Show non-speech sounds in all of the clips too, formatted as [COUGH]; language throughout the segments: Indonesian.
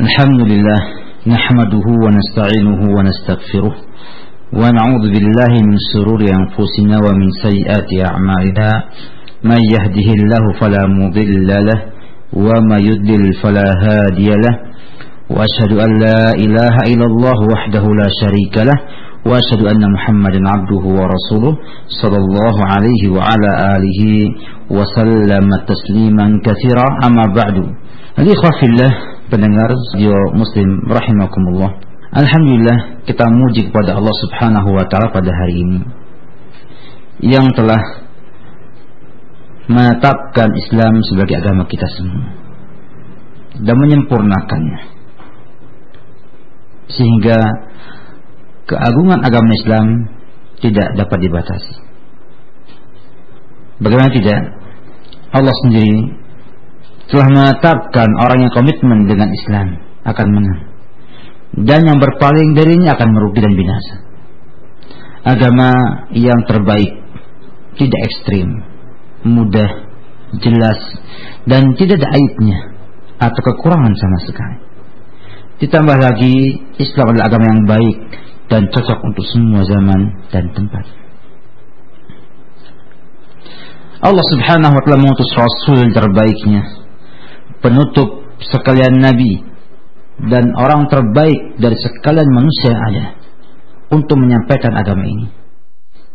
الحمد لله نحمده ونستعينه ونستغفره ونعوذ بالله من شرور أنفسنا ومن سيئات أعمالنا. من يهده الله فلا مضل له وما يضلل فلا هادي له. وأشهد أن لا إله إلا الله وحده لا شريك له. وأشهد أن محمدا عبده ورسوله صلى الله عليه وعلى آله وسلم تسليما كثيرا. أما بعد الإخوة في الله pendengar radio muslim rahimakumullah. Alhamdulillah kita muji kepada Allah subhanahu wa ta'ala pada hari ini. Yang telah menetapkan Islam sebagai agama kita semua dan menyempurnakannya. Sehingga keagungan agama Islam tidak dapat dibatasi. Bagaimana tidak? Allah sendiri telah menetapkan orang yang komitmen dengan Islam akan menang. Dan yang berpaling darinya akan merugi dan binasa. Agama yang terbaik tidak ekstrim mudah jelas dan tidak ada aibnya atau kekurangan sama sekali. Ditambah lagi Islam adalah agama yang baik dan cocok untuk semua zaman dan tempat. Allah subhanahu wa ta'ala mengutus Rasul terbaiknya penutup sekalian nabi dan orang terbaik dari sekalian manusia ada untuk menyampaikan agama ini.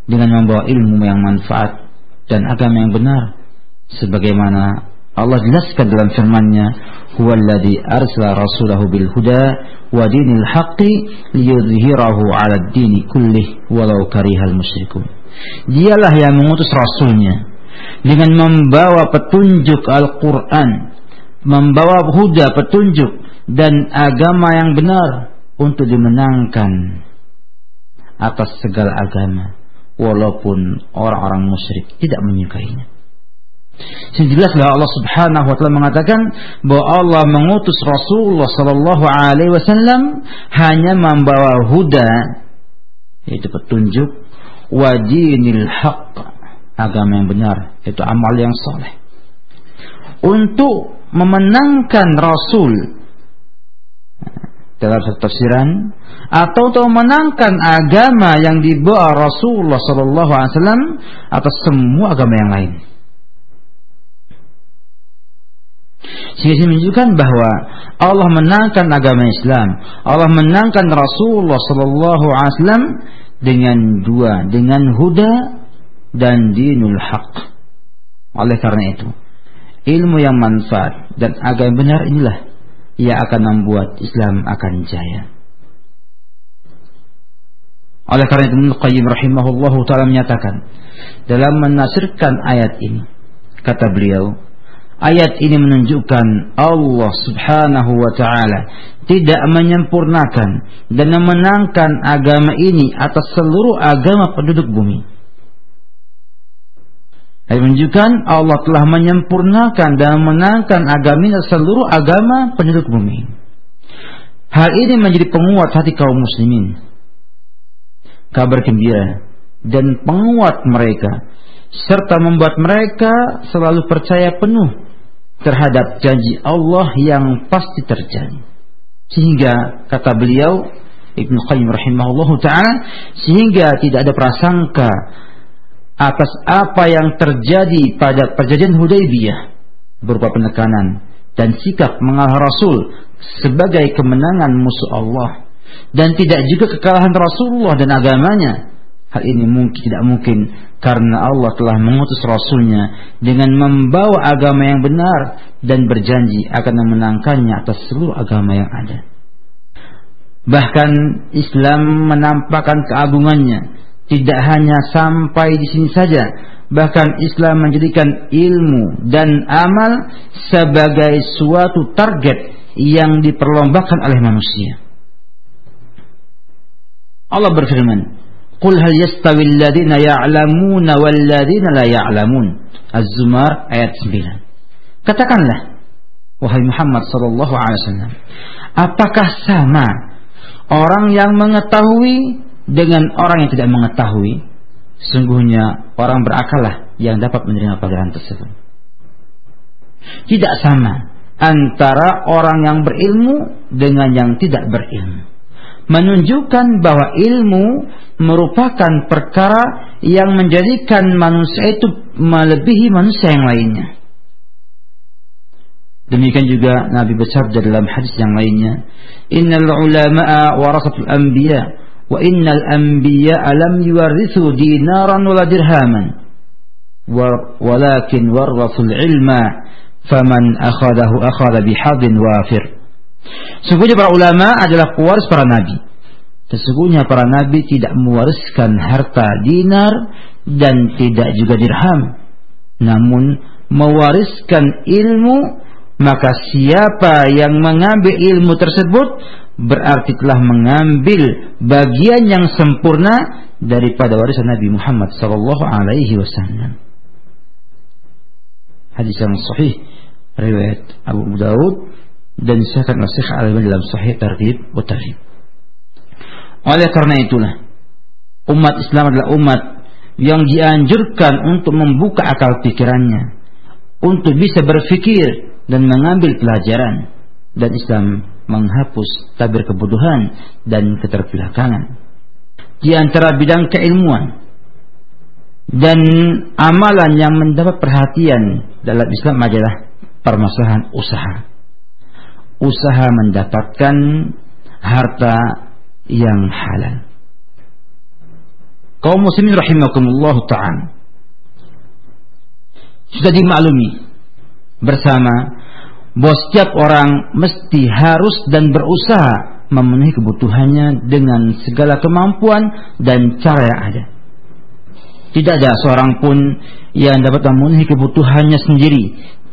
Dengan membawa ilmu yang manfaat dan agama yang benar sebagaimana Allah jelaskan dalam firman-Nya huwallazi arsala rasulahu bil huda wa dinil haqqi liyudhhirahu 'ala ad-dini kullih walau karihal musyrikun. Dialah yang mengutus rasulnya dengan membawa petunjuk Al-Qur'an membawa huda petunjuk dan agama yang benar untuk dimenangkan atas segala agama walaupun orang-orang musyrik tidak menyukainya. Sejelaslah Allah Subhanahu wa taala mengatakan bahwa Allah mengutus Rasulullah sallallahu alaihi wasallam hanya membawa huda yaitu petunjuk wa dinil haqq agama yang benar yaitu amal yang soleh untuk memenangkan Rasul dalam satu tafsiran atau untuk memenangkan agama yang dibawa Rasulullah Sallallahu Alaihi Wasallam atas semua agama yang lain. Sehingga menunjukkan bahwa Allah menangkan agama Islam, Allah menangkan Rasulullah Sallallahu Alaihi Wasallam dengan dua, dengan huda dan dinul haq. Oleh karena itu, ilmu yang manfaat dan agama benar inilah yang akan membuat Islam akan jaya. Oleh karena itu Ibnu Qayyim rahimahullah taala menyatakan dalam menasirkan ayat ini kata beliau ayat ini menunjukkan Allah Subhanahu wa taala tidak menyempurnakan dan memenangkan agama ini atas seluruh agama penduduk bumi Ayat menunjukkan Allah telah menyempurnakan dan menangkan agama seluruh agama penduduk bumi. Hal ini menjadi penguat hati kaum muslimin. Kabar gembira dan penguat mereka serta membuat mereka selalu percaya penuh terhadap janji Allah yang pasti terjadi. Sehingga kata beliau Ibnu Qayyim rahimahullah taala sehingga tidak ada prasangka atas apa yang terjadi pada perjanjian Hudaybiyah berupa penekanan dan sikap mengalah Rasul sebagai kemenangan musuh Allah dan tidak juga kekalahan Rasulullah dan agamanya. Hal ini mungkin tidak mungkin karena Allah telah mengutus Rasulnya dengan membawa agama yang benar dan berjanji akan memenangkannya atas seluruh agama yang ada. Bahkan Islam menampakkan keagungannya tidak hanya sampai di sini saja bahkan Islam menjadikan ilmu dan amal sebagai suatu target yang diperlombakan oleh manusia. Allah berfirman Qul hal yastawi alladhina ya'lamuna wal ladhina la ya'lamun? Az-Zumar ayat 9 Katakanlah wahai Muhammad sallallahu alaihi wasallam apakah sama orang yang mengetahui dengan orang yang tidak mengetahui, sungguhnya orang berakallah yang dapat menerima pelajaran tersebut. Tidak sama antara orang yang berilmu dengan yang tidak berilmu. Menunjukkan bahwa ilmu merupakan perkara yang menjadikan manusia itu melebihi manusia yang lainnya. Demikian juga Nabi bersabda dalam hadis yang lainnya, "Innal ulama'a warasatul anbiya wa innal anbiya lam yuwarithu dinaran wala dirhaman." walakin warrasul ilma faman akhadahu akhadha bihadin wafir. Sesungguhnya para ulama adalah pewaris para nabi. Sesungguhnya para nabi tidak mewariskan harta dinar dan tidak juga dirham. Namun mewariskan ilmu maka siapa yang mengambil ilmu tersebut berarti telah mengambil bagian yang sempurna daripada warisan Nabi Muhammad sallallahu alaihi wasallam hadis yang sahih riwayat Abu Daud dan disahkan oleh Syekh al dalam Sahih Targhib wa Tarhib. Oleh karena itulah umat Islam adalah umat yang dianjurkan untuk membuka akal pikirannya untuk bisa berfikir dan mengambil pelajaran dan Islam menghapus tabir kebodohan dan keterbelakangan. Di antara bidang keilmuan dan amalan yang mendapat perhatian dalam Islam adalah permasalahan usaha. Usaha mendapatkan harta yang halal. Kaum muslimin rahimakumullah ta'ala. Sudah dimaklumi bersama bahwa setiap orang mesti harus dan berusaha memenuhi kebutuhannya dengan segala kemampuan dan cara yang ada. Tidak ada seorang pun yang dapat memenuhi kebutuhannya sendiri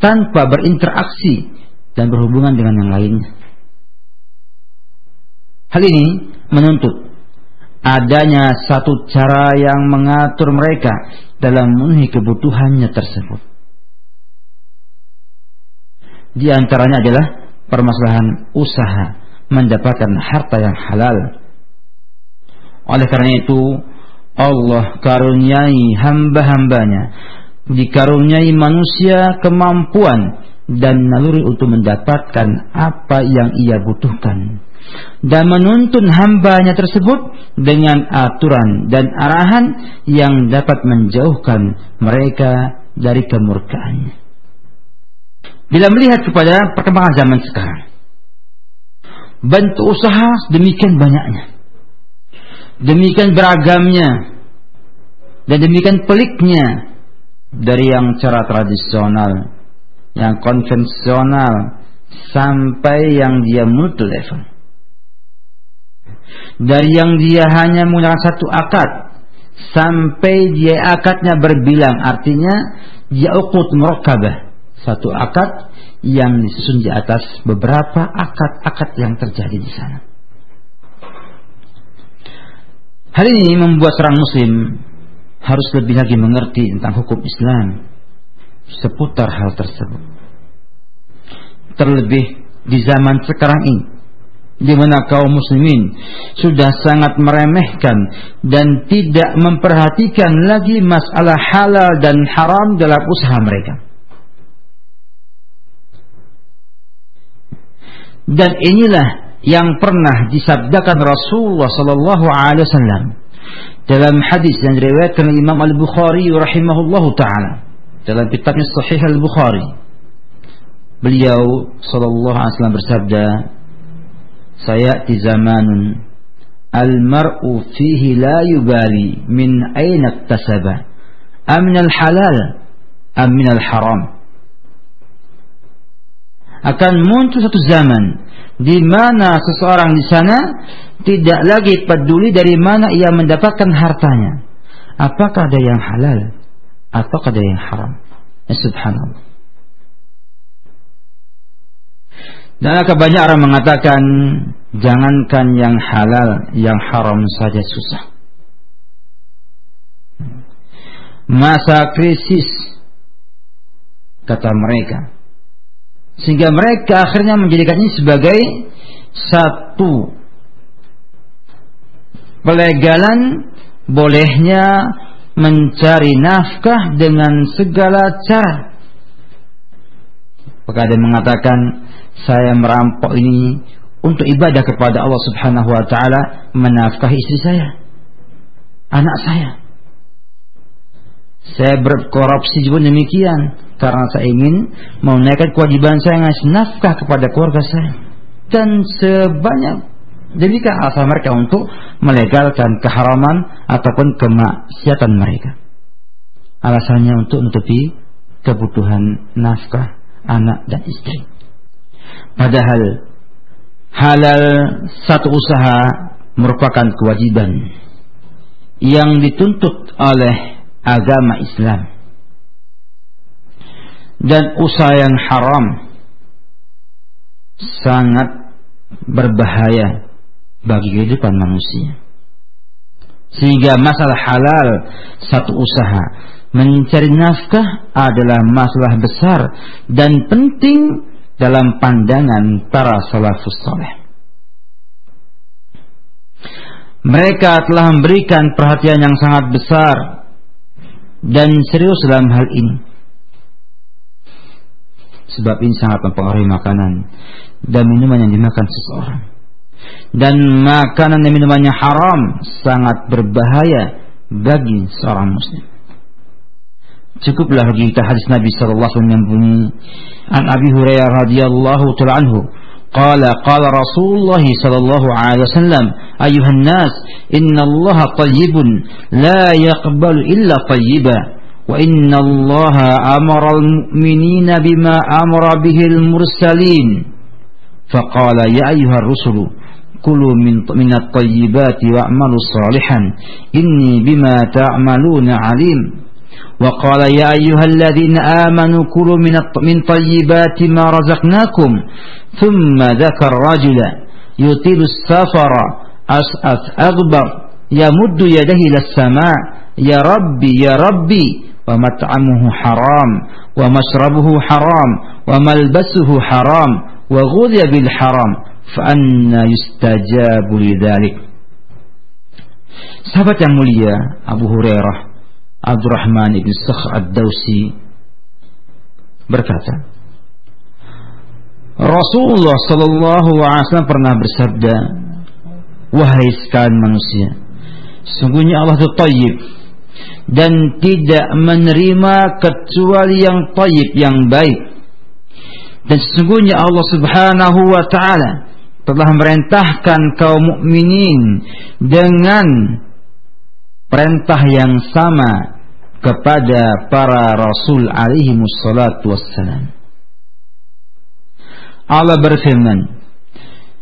tanpa berinteraksi dan berhubungan dengan yang lainnya. Hal ini menuntut adanya satu cara yang mengatur mereka dalam memenuhi kebutuhannya tersebut. Di antaranya adalah permasalahan usaha mendapatkan harta yang halal. Oleh karena itu, Allah karuniai hamba-hambanya dikaruniai manusia kemampuan dan naluri untuk mendapatkan apa yang ia butuhkan dan menuntun hambanya tersebut dengan aturan dan arahan yang dapat menjauhkan mereka dari kemurkaannya. Bila melihat kepada perkembangan zaman sekarang, bentuk usaha demikian banyaknya. Demikian beragamnya. Dan demikian peliknya dari yang cara tradisional yang konvensional sampai yang dia multi level. Dari yang dia hanya menggunakan satu akad sampai dia akadnya berbilang artinya dia ukut murakabah satu akad yang disusun di atas beberapa akad-akad yang terjadi di sana Hal ini membuat seorang muslim harus lebih lagi mengerti tentang hukum Islam seputar hal tersebut. Terlebih di zaman sekarang ini di mana kaum muslimin sudah sangat meremehkan dan tidak memperhatikan lagi masalah halal dan haram dalam usaha mereka. Dan inilah yang pernah disabdakan Rasulullah sallallahu alaihi wasallam dalam hadis yang diriwayatkan Imam Al-Bukhari rahimahullahu taala dalam kitabnya Sahih Al-Bukhari. Beliau sallallahu alaihi wasallam bersabda sayati zamanun al-mar'u fihi la yubali min aina iktasaba am min al-halal am min al-haram akan muncul satu zaman di mana seseorang di sana tidak lagi peduli dari mana ia mendapatkan hartanya. Apakah ada yang halal atau ada yang haram? Ya, subhanallah. Dan akan banyak orang mengatakan jangankan yang halal, yang haram saja susah. Masa krisis kata mereka sehingga mereka akhirnya menjadikan ini sebagai satu pelegalan bolehnya mencari nafkah dengan segala cara Maka ada mengatakan saya merampok ini untuk ibadah kepada Allah Subhanahu wa taala menafkahi istri saya, anak saya. Saya berkorupsi juga demikian karena saya ingin menunaikan kewajiban saya ngasih nafkah kepada keluarga saya. Dan sebanyak demikian asal mereka untuk melegalkan keharaman ataupun kemaksiatan mereka. Alasannya untuk menutupi kebutuhan nafkah anak dan istri. Padahal halal satu usaha merupakan kewajiban yang dituntut oleh agama Islam. Dan usaha yang haram sangat berbahaya bagi kehidupan manusia. Sehingga masalah halal satu usaha mencari nafkah adalah masalah besar dan penting dalam pandangan para salafus saleh. Mereka telah memberikan perhatian yang sangat besar dan serius dalam hal ini. Sebab ini sangat mempengaruhi makanan dan minuman yang dimakan seseorang. Dan makanan dan minumannya haram sangat berbahaya bagi seorang muslim. Cukuplah bagi kita hadis Nabi wasallam yang bunyi an Abi Hurairah radhiyallahu taala anhu قال قال رسول الله صلى الله عليه وسلم أيها الناس إن الله طيب لا يقبل إلا طيبا وإن الله أمر المؤمنين بما أمر به المرسلين. فقال يا أيها الرسل كلوا من من الطيبات واعملوا صالحا إني بما تعملون عليم. وقال يا أيها الذين آمنوا كلوا من من طيبات ما رزقناكم. ثم ذكر رجلا يطيل السفر. أسأف أغبر. يمد يده إلى السماء. يا ربي يا ربي. ومطعمه حرام. ومشربه حرام. وملبسه حرام. وغذي بالحرام. فأنا يستجاب لذلك. Sahabat yang mulia Abu Hurairah. Abdurrahman ibn Sakhr ad-Dawsi berkata Rasulullah sallallahu alaihi wasallam pernah bersabda wahai sekalian manusia sungguhnya Allah itu tayyib dan tidak menerima kecuali yang tayyib yang baik. Dan sesungguhnya Allah Subhanahu wa taala telah merintahkan kaum mukminin dengan perintah yang sama kepada para rasul alaihi wassalatu wassalam. Allah berfirman,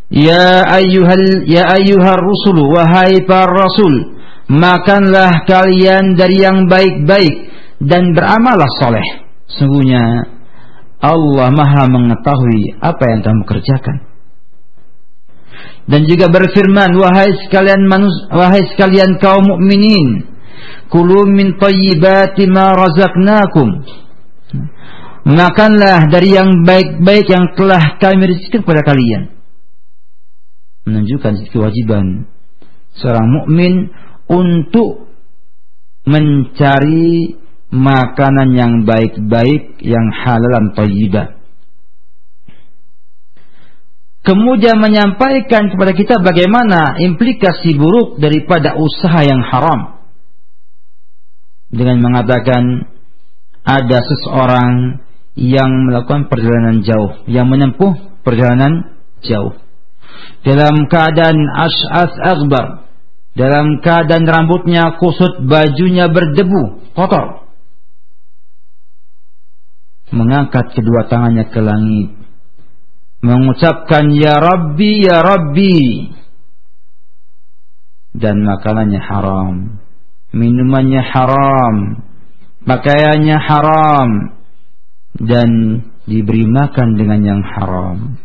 Ya ayyuhal ya ayyuhar rusul wahai para rasul, makanlah kalian dari yang baik-baik dan beramallah soleh. Sungguhnya Allah Maha mengetahui apa yang kamu kerjakan. Dan juga berfirman, wahai sekalian manus, wahai sekalian kaum mukminin, Kulu min tayyibati ma razaqnakum. Makanlah dari yang baik-baik yang telah kami rezekikan kepada kalian. Menunjukkan kewajiban seorang mukmin untuk mencari makanan yang baik-baik yang halal dan tayyibah. Kemudian menyampaikan kepada kita bagaimana implikasi buruk daripada usaha yang haram dengan mengatakan ada seseorang yang melakukan perjalanan jauh, yang menempuh perjalanan jauh. Dalam keadaan as'as akbar, dalam keadaan rambutnya kusut, bajunya berdebu, kotor. Mengangkat kedua tangannya ke langit, mengucapkan ya Rabbi ya Rabbi dan makanannya haram minumannya haram, pakaiannya haram, dan diberi makan dengan yang haram.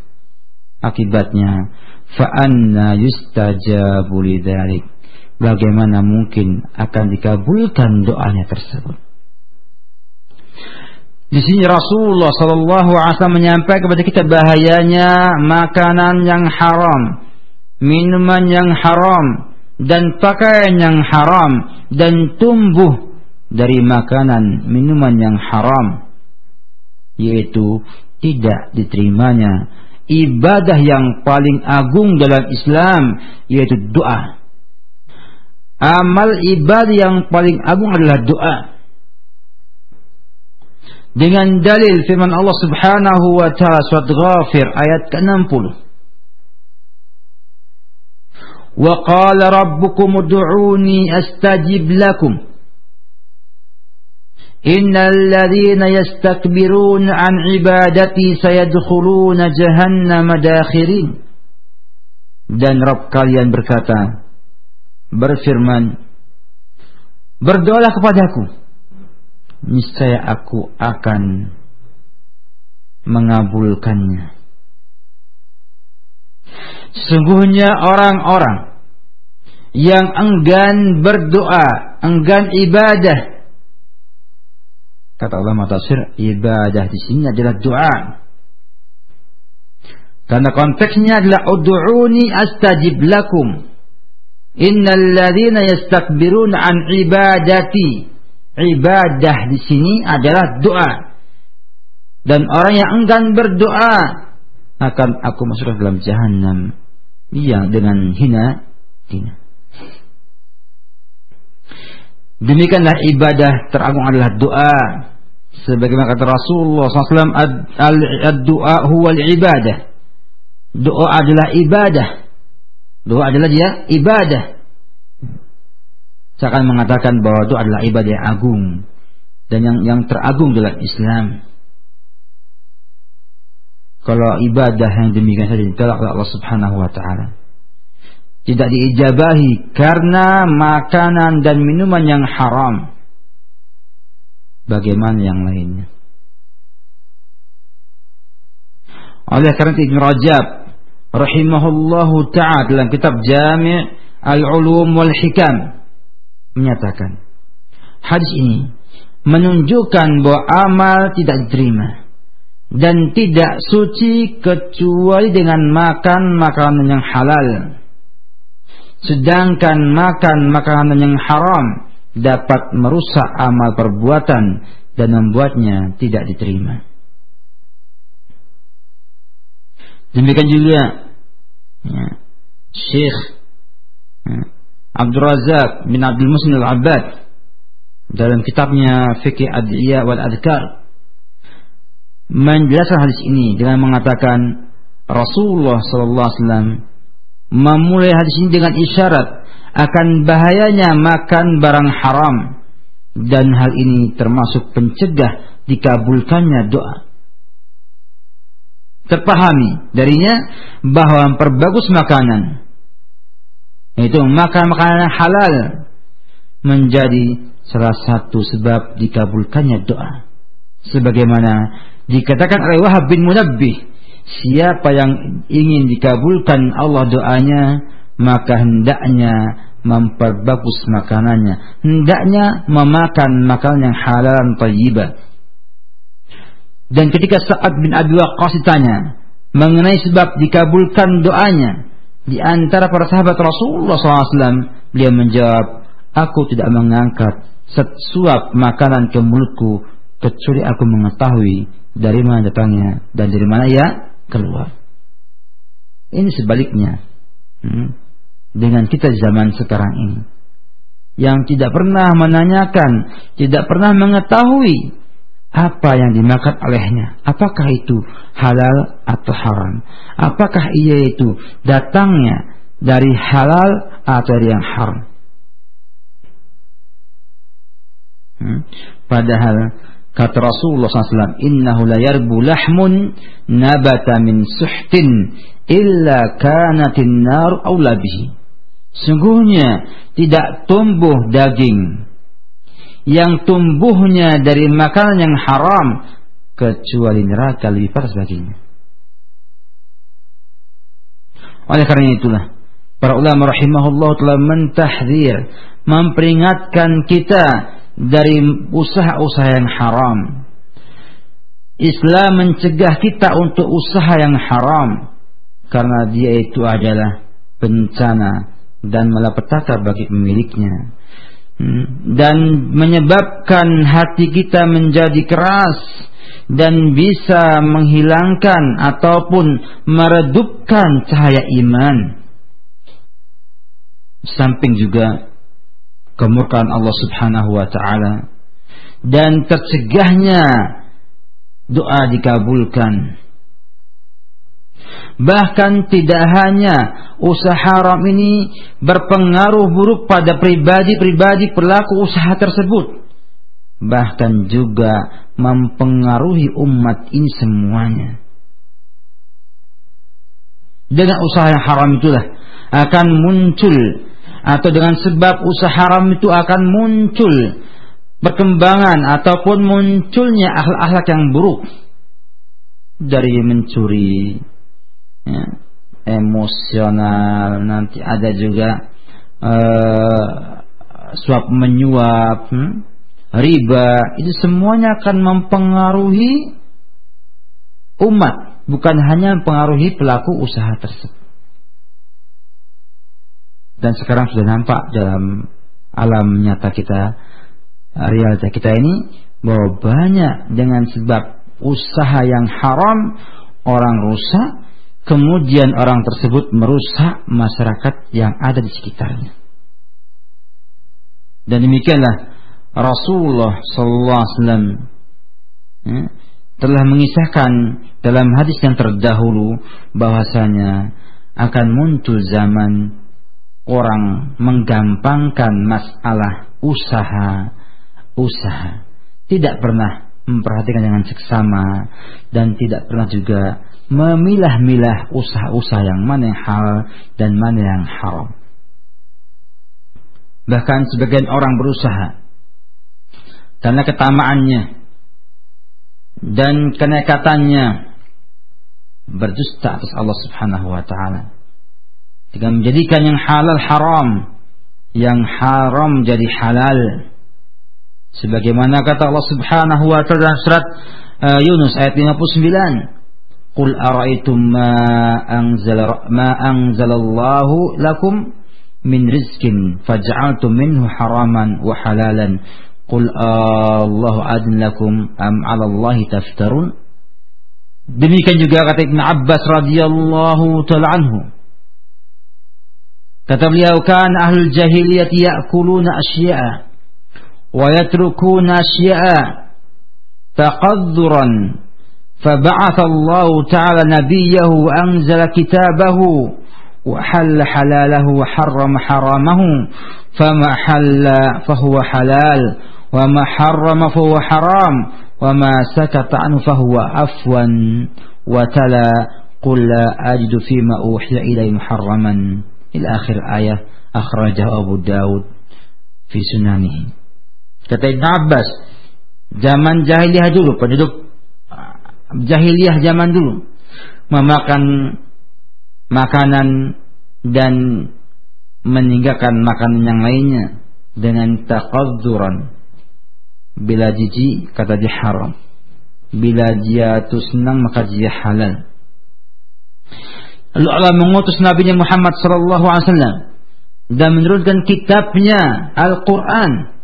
Akibatnya, fa'anna yustajabu lidzalik. Bagaimana mungkin akan dikabulkan doanya tersebut? Di sini Rasulullah Shallallahu Alaihi Wasallam menyampaikan kepada kita bahayanya makanan yang haram, minuman yang haram, dan pakaian yang haram dan tumbuh dari makanan minuman yang haram yaitu tidak diterimanya ibadah yang paling agung dalam Islam yaitu doa. Amal ibadah yang paling agung adalah doa. Dengan dalil firman Allah Subhanahu wa taala surat Ghafir ayat ke-60. وقال ربكم ادعوني استجب لكم ان الذين يستكبرون عن عبادتي سيدخلون جهنم داخرين dan Rabb kalian berkata berfirman berdoalah kepadaku niscaya aku akan mengabulkannya. Sesungguhnya orang-orang yang enggan berdoa enggan ibadah Kata ulama tafsir, ibadah di sini adalah doa. Karena konteksnya adalah ud'uni astajib lakum. Innal ladzina yastakbiruna an ibadati. Ibadah di sini adalah doa. Dan orang yang enggan berdoa akan aku masukkan dalam jahanam yang dengan hina hina. Demikianlah ibadah teragung adalah doa. Sebagaimana kata Rasulullah SAW, ad-doa huwa ibadah. Doa adalah ibadah. Doa adalah dia ibadah. Saya akan mengatakan bahwa doa adalah ibadah yang agung dan yang yang teragung dalam Islam. Kalau ibadah yang demikian saja ditolak oleh Allah Subhanahu wa taala tidak diijabahi karena makanan dan minuman yang haram. Bagaimana yang lainnya? Oleh karena itu Ibn Rajab rahimahullahu ta'ala dalam kitab Jami' Al-Ulum wal Hikam menyatakan hadis ini menunjukkan bahwa amal tidak diterima dan tidak suci kecuali dengan makan makanan yang halal Sedangkan makan makanan yang haram dapat merusak amal perbuatan dan membuatnya tidak diterima. Demikian juga ya, Syekh ya, Abdul Razak bin Abdul Muslim Al-Abbad dalam kitabnya Fikih Adiyah wal Adhkar menjelaskan hadis ini dengan mengatakan Rasulullah sallallahu alaihi wasallam memulai hadis ini dengan isyarat akan bahayanya makan barang haram dan hal ini termasuk pencegah dikabulkannya doa. Terpahami darinya bahwa memperbagus makanan itu makan makanan halal menjadi salah satu sebab dikabulkannya doa. Sebagaimana dikatakan oleh Wahab bin Munabbih siapa yang ingin dikabulkan Allah doanya maka hendaknya memperbagus makanannya. Hendaknya memakan makanan yang halal dan thayyibah dan ketika Sa'ad bin Abi Waqqas ditanya mengenai sebab dikabulkan doanya di antara para sahabat Rasulullah SAW beliau menjawab aku tidak mengangkat sesuap makanan ke mulutku kecuali aku mengetahui dari mana datangnya dan dari mana ya keluar. Ini sebaliknya hmm, dengan kita zaman sekarang ini yang tidak pernah menanyakan, tidak pernah mengetahui apa yang dimakan olehnya. Apakah itu halal atau haram? Apakah ia itu datangnya dari halal atau dari yang haram? Hmm? Padahal Kata Rasulullah SAW, Innahu la yarbu lahmun nabata min suhtin illa kanatin nar awla bihi. Sungguhnya tidak tumbuh daging yang tumbuhnya dari makanan yang haram kecuali neraka lebih panas baginya. Oleh karena itulah para ulama rahimahullah telah mentahdir memperingatkan kita dari usaha-usaha yang haram. Islam mencegah kita untuk usaha yang haram karena dia itu adalah bencana dan malapetaka bagi pemiliknya hmm. dan menyebabkan hati kita menjadi keras dan bisa menghilangkan ataupun meredupkan cahaya iman. Samping juga kemurkaan Allah Subhanahu wa taala dan tercegahnya doa dikabulkan. Bahkan tidak hanya usaha haram ini berpengaruh buruk pada pribadi-pribadi pelaku usaha tersebut. Bahkan juga mempengaruhi umat ini semuanya. Dengan usaha yang haram itulah akan muncul atau dengan sebab usaha haram itu akan muncul perkembangan ataupun munculnya akhlak-akhlak yang buruk dari mencuri ya, emosional nanti ada juga uh, suap menyuap hmm, riba itu semuanya akan mempengaruhi umat bukan hanya mempengaruhi pelaku usaha tersebut dan sekarang sudah nampak dalam alam nyata kita realita kita ini bahwa banyak dengan sebab usaha yang haram orang rusak kemudian orang tersebut merusak masyarakat yang ada di sekitarnya. Dan demikianlah Rasulullah sallallahu alaihi wasallam ya, telah mengisahkan dalam hadis yang terdahulu bahwasanya akan muncul zaman orang menggampangkan masalah usaha usaha. Tidak pernah memperhatikan dengan seksama dan tidak pernah juga memilah-milah usaha-usaha yang mana yang hal dan mana yang haram. Bahkan sebagian orang berusaha karena ketamaannya dan kenekatannya berdusta atas Allah Subhanahu wa taala. Dengan menjadikan yang halal haram, yang haram jadi halal. Sebagaimana kata Allah Subhanahu wa taala dalam surat uh, Yunus ayat 59 Qul ara'aytum ma anzala ma anzalallahu lakum min rizqin faj'altum minhu haraman wa halalan. Qul Allahu adn lakum am 'ala Allahi taftarun. Demikian juga kata Ibn Abbas radhiyallahu taala anhu Kata beliau kan ahlul jahiliyah ya'kuluna asya'a ويتركون أشياء تقذرا فبعث الله تعالى نبيه وأنزل كتابه وحل حلاله وحرم حرامه فما حل فهو حلال وما حرم فهو حرام وما سكت عنه فهو عفوا وتلا قل لا أجد فيما أوحي إلي محرما. ila akhir ayat akhrajahu Abu Daud fi sunanih kata Ibn Abbas zaman jahiliyah dulu penduduk ah, jahiliyah zaman dulu memakan makanan dan meninggalkan makanan yang lainnya dengan takadzuran bila jijik kata dia haram. Bila dia itu senang maka dia halal. Lalu Allah mengutus Nabi Muhammad sallallahu alaihi wasallam dan menurunkan kitabnya Al-Qur'an.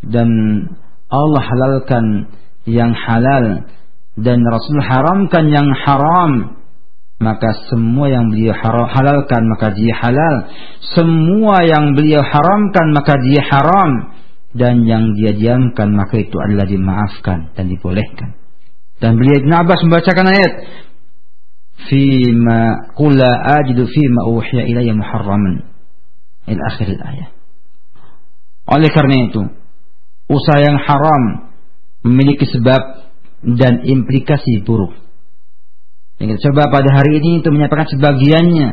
Dan Allah halalkan yang halal dan Rasul haramkan yang haram. Maka semua yang beliau halalkan maka dia halal. Semua yang beliau haramkan maka dia haram. Dan yang dia diamkan maka itu adalah dimaafkan dan dibolehkan. Dan beliau Ibn Abbas membacakan ayat fima qula ajidu fima uhiya ilayya muharraman ila akhir ayat oleh karena itu usaha yang haram memiliki sebab dan implikasi buruk. Yang coba pada hari ini untuk menyampaikan sebagiannya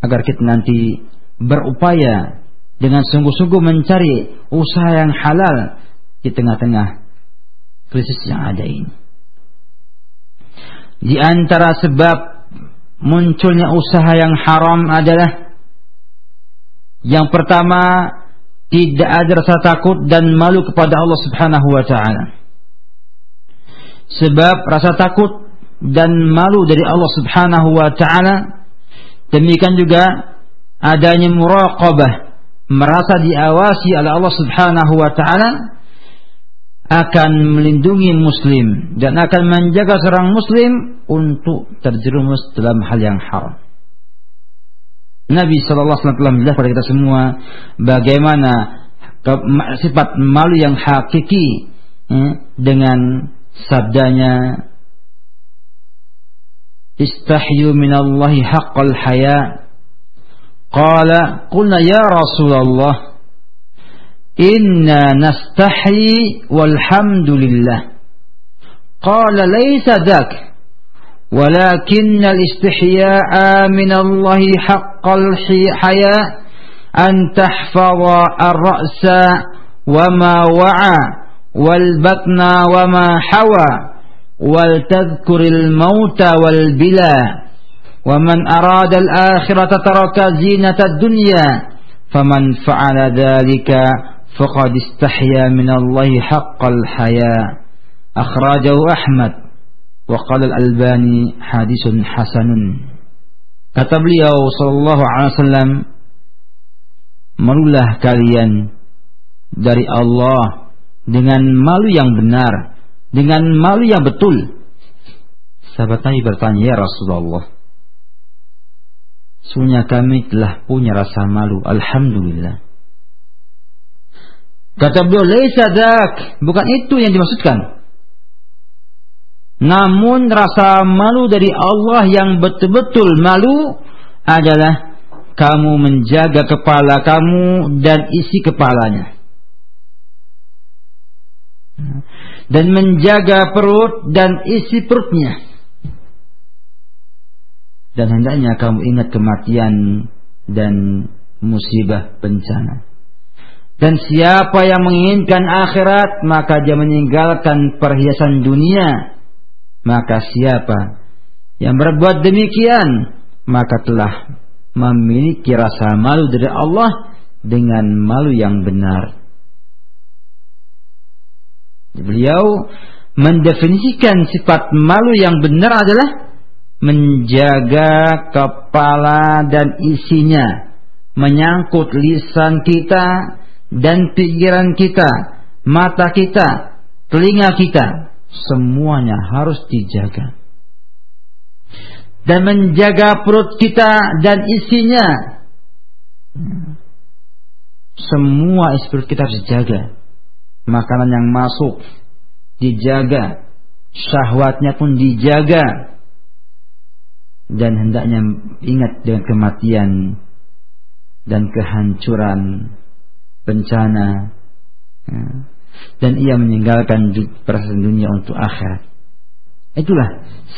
agar kita nanti berupaya dengan sungguh-sungguh mencari usaha yang halal di tengah-tengah krisis yang ada ini. Di antara sebab munculnya usaha yang haram adalah yang pertama tidak ada rasa takut dan malu kepada Allah Subhanahu wa taala. Sebab rasa takut dan malu dari Allah Subhanahu wa taala demikian juga adanya muraqabah merasa diawasi oleh Allah Subhanahu wa taala akan melindungi muslim dan akan menjaga seorang muslim untuk terjerumus dalam hal yang haram. Nabi Shallallahu Alaihi Wasallam kepada kita semua bagaimana sifat malu yang hakiki eh, dengan sabdanya istahyu minallahi haqqal haya qala qulna ya Rasulullah inna nastahi walhamdulillah qala laysa dak ولكن الاستحياء من الله حق الحياء أن تحفظ الرأس وما وعى والبطن وما حوى ولتذكر الموت والبلا. ومن أراد الآخرة ترك زينة الدنيا فمن فعل ذلك فقد استحيا من الله حق haya أخرجه أحمد وقال الألباني حديث حسن. Hadisun hasanun kata beliau sallallahu alaihi wasallam malulah kalian dari Allah dengan malu yang benar dengan malu yang betul. Sahabat Nabi bertanya ya Rasulullah Sunya kami telah punya rasa malu Alhamdulillah. Kata beliau, "Laisa dak." Bukan itu yang dimaksudkan. Namun rasa malu dari Allah yang betul-betul malu adalah kamu menjaga kepala kamu dan isi kepalanya. Dan menjaga perut dan isi perutnya. Dan hendaknya kamu ingat kematian dan musibah bencana. Dan siapa yang menginginkan akhirat maka dia meninggalkan perhiasan dunia. Maka siapa yang berbuat demikian maka telah memiliki rasa malu dari Allah dengan malu yang benar. Beliau mendefinisikan sifat malu yang benar adalah menjaga kepala dan isinya, menyangkut lisan kita, dan pikiran kita, mata kita, telinga kita, semuanya harus dijaga. Dan menjaga perut kita dan isinya. Semua isi perut kita harus dijaga. Makanan yang masuk dijaga, syahwatnya pun dijaga. Dan hendaknya ingat dengan kematian dan kehancuran bencana ya. dan ia meninggalkan perasaan dunia untuk akhirat. Itulah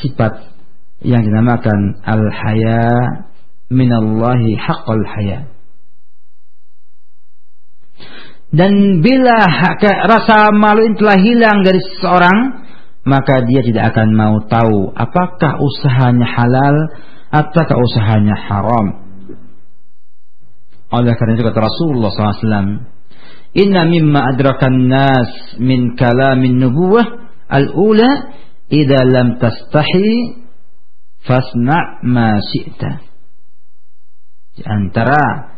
sifat yang dinamakan al-haya minallahi haqqal haya. Dan bila rasa malu ini telah hilang dari seseorang maka dia tidak akan mau tahu apakah usahanya halal ataukah usahanya haram oleh karena itu kata Rasulullah SAW, Inna mimma adrakan nas min kalamin nubuwah al-ula idza lam tastahi fasna' ma syi'ta. Di antara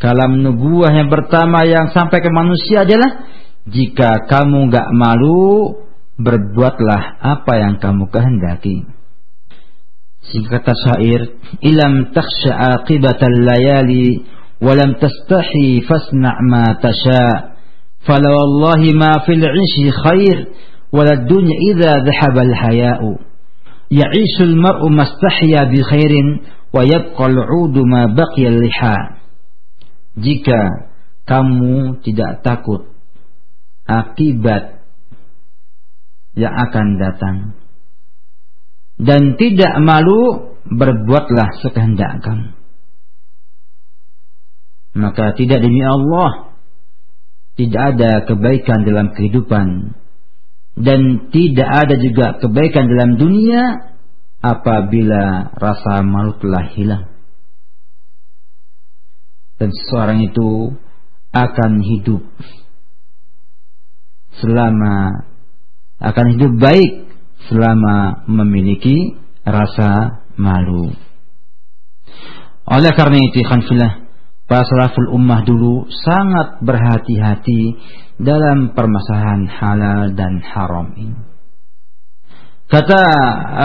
kalam nubuah yang pertama yang sampai ke manusia adalah jika kamu gak malu berbuatlah apa yang kamu kehendaki. Sehingga kata syair, ilam takhsha aqibatal layali ولم تستحي fasna' ما تشاء fala wallahi ma fil 'ishi khair wala dunya idza dhahaba al haya'u. Ya'ishu al mar'u mastahya bi khairin wa yabqa jika kamu tidak takut akibat yang akan datang dan tidak malu berbuatlah sekehendak kamu maka tidak demi Allah tidak ada kebaikan dalam kehidupan. Dan tidak ada juga kebaikan dalam dunia apabila rasa malu telah hilang. Dan seseorang itu akan hidup selama akan hidup baik selama memiliki rasa malu. Oleh karena itu khanfilah para salaful ummah dulu sangat berhati-hati dalam permasalahan halal dan haram ini. Kata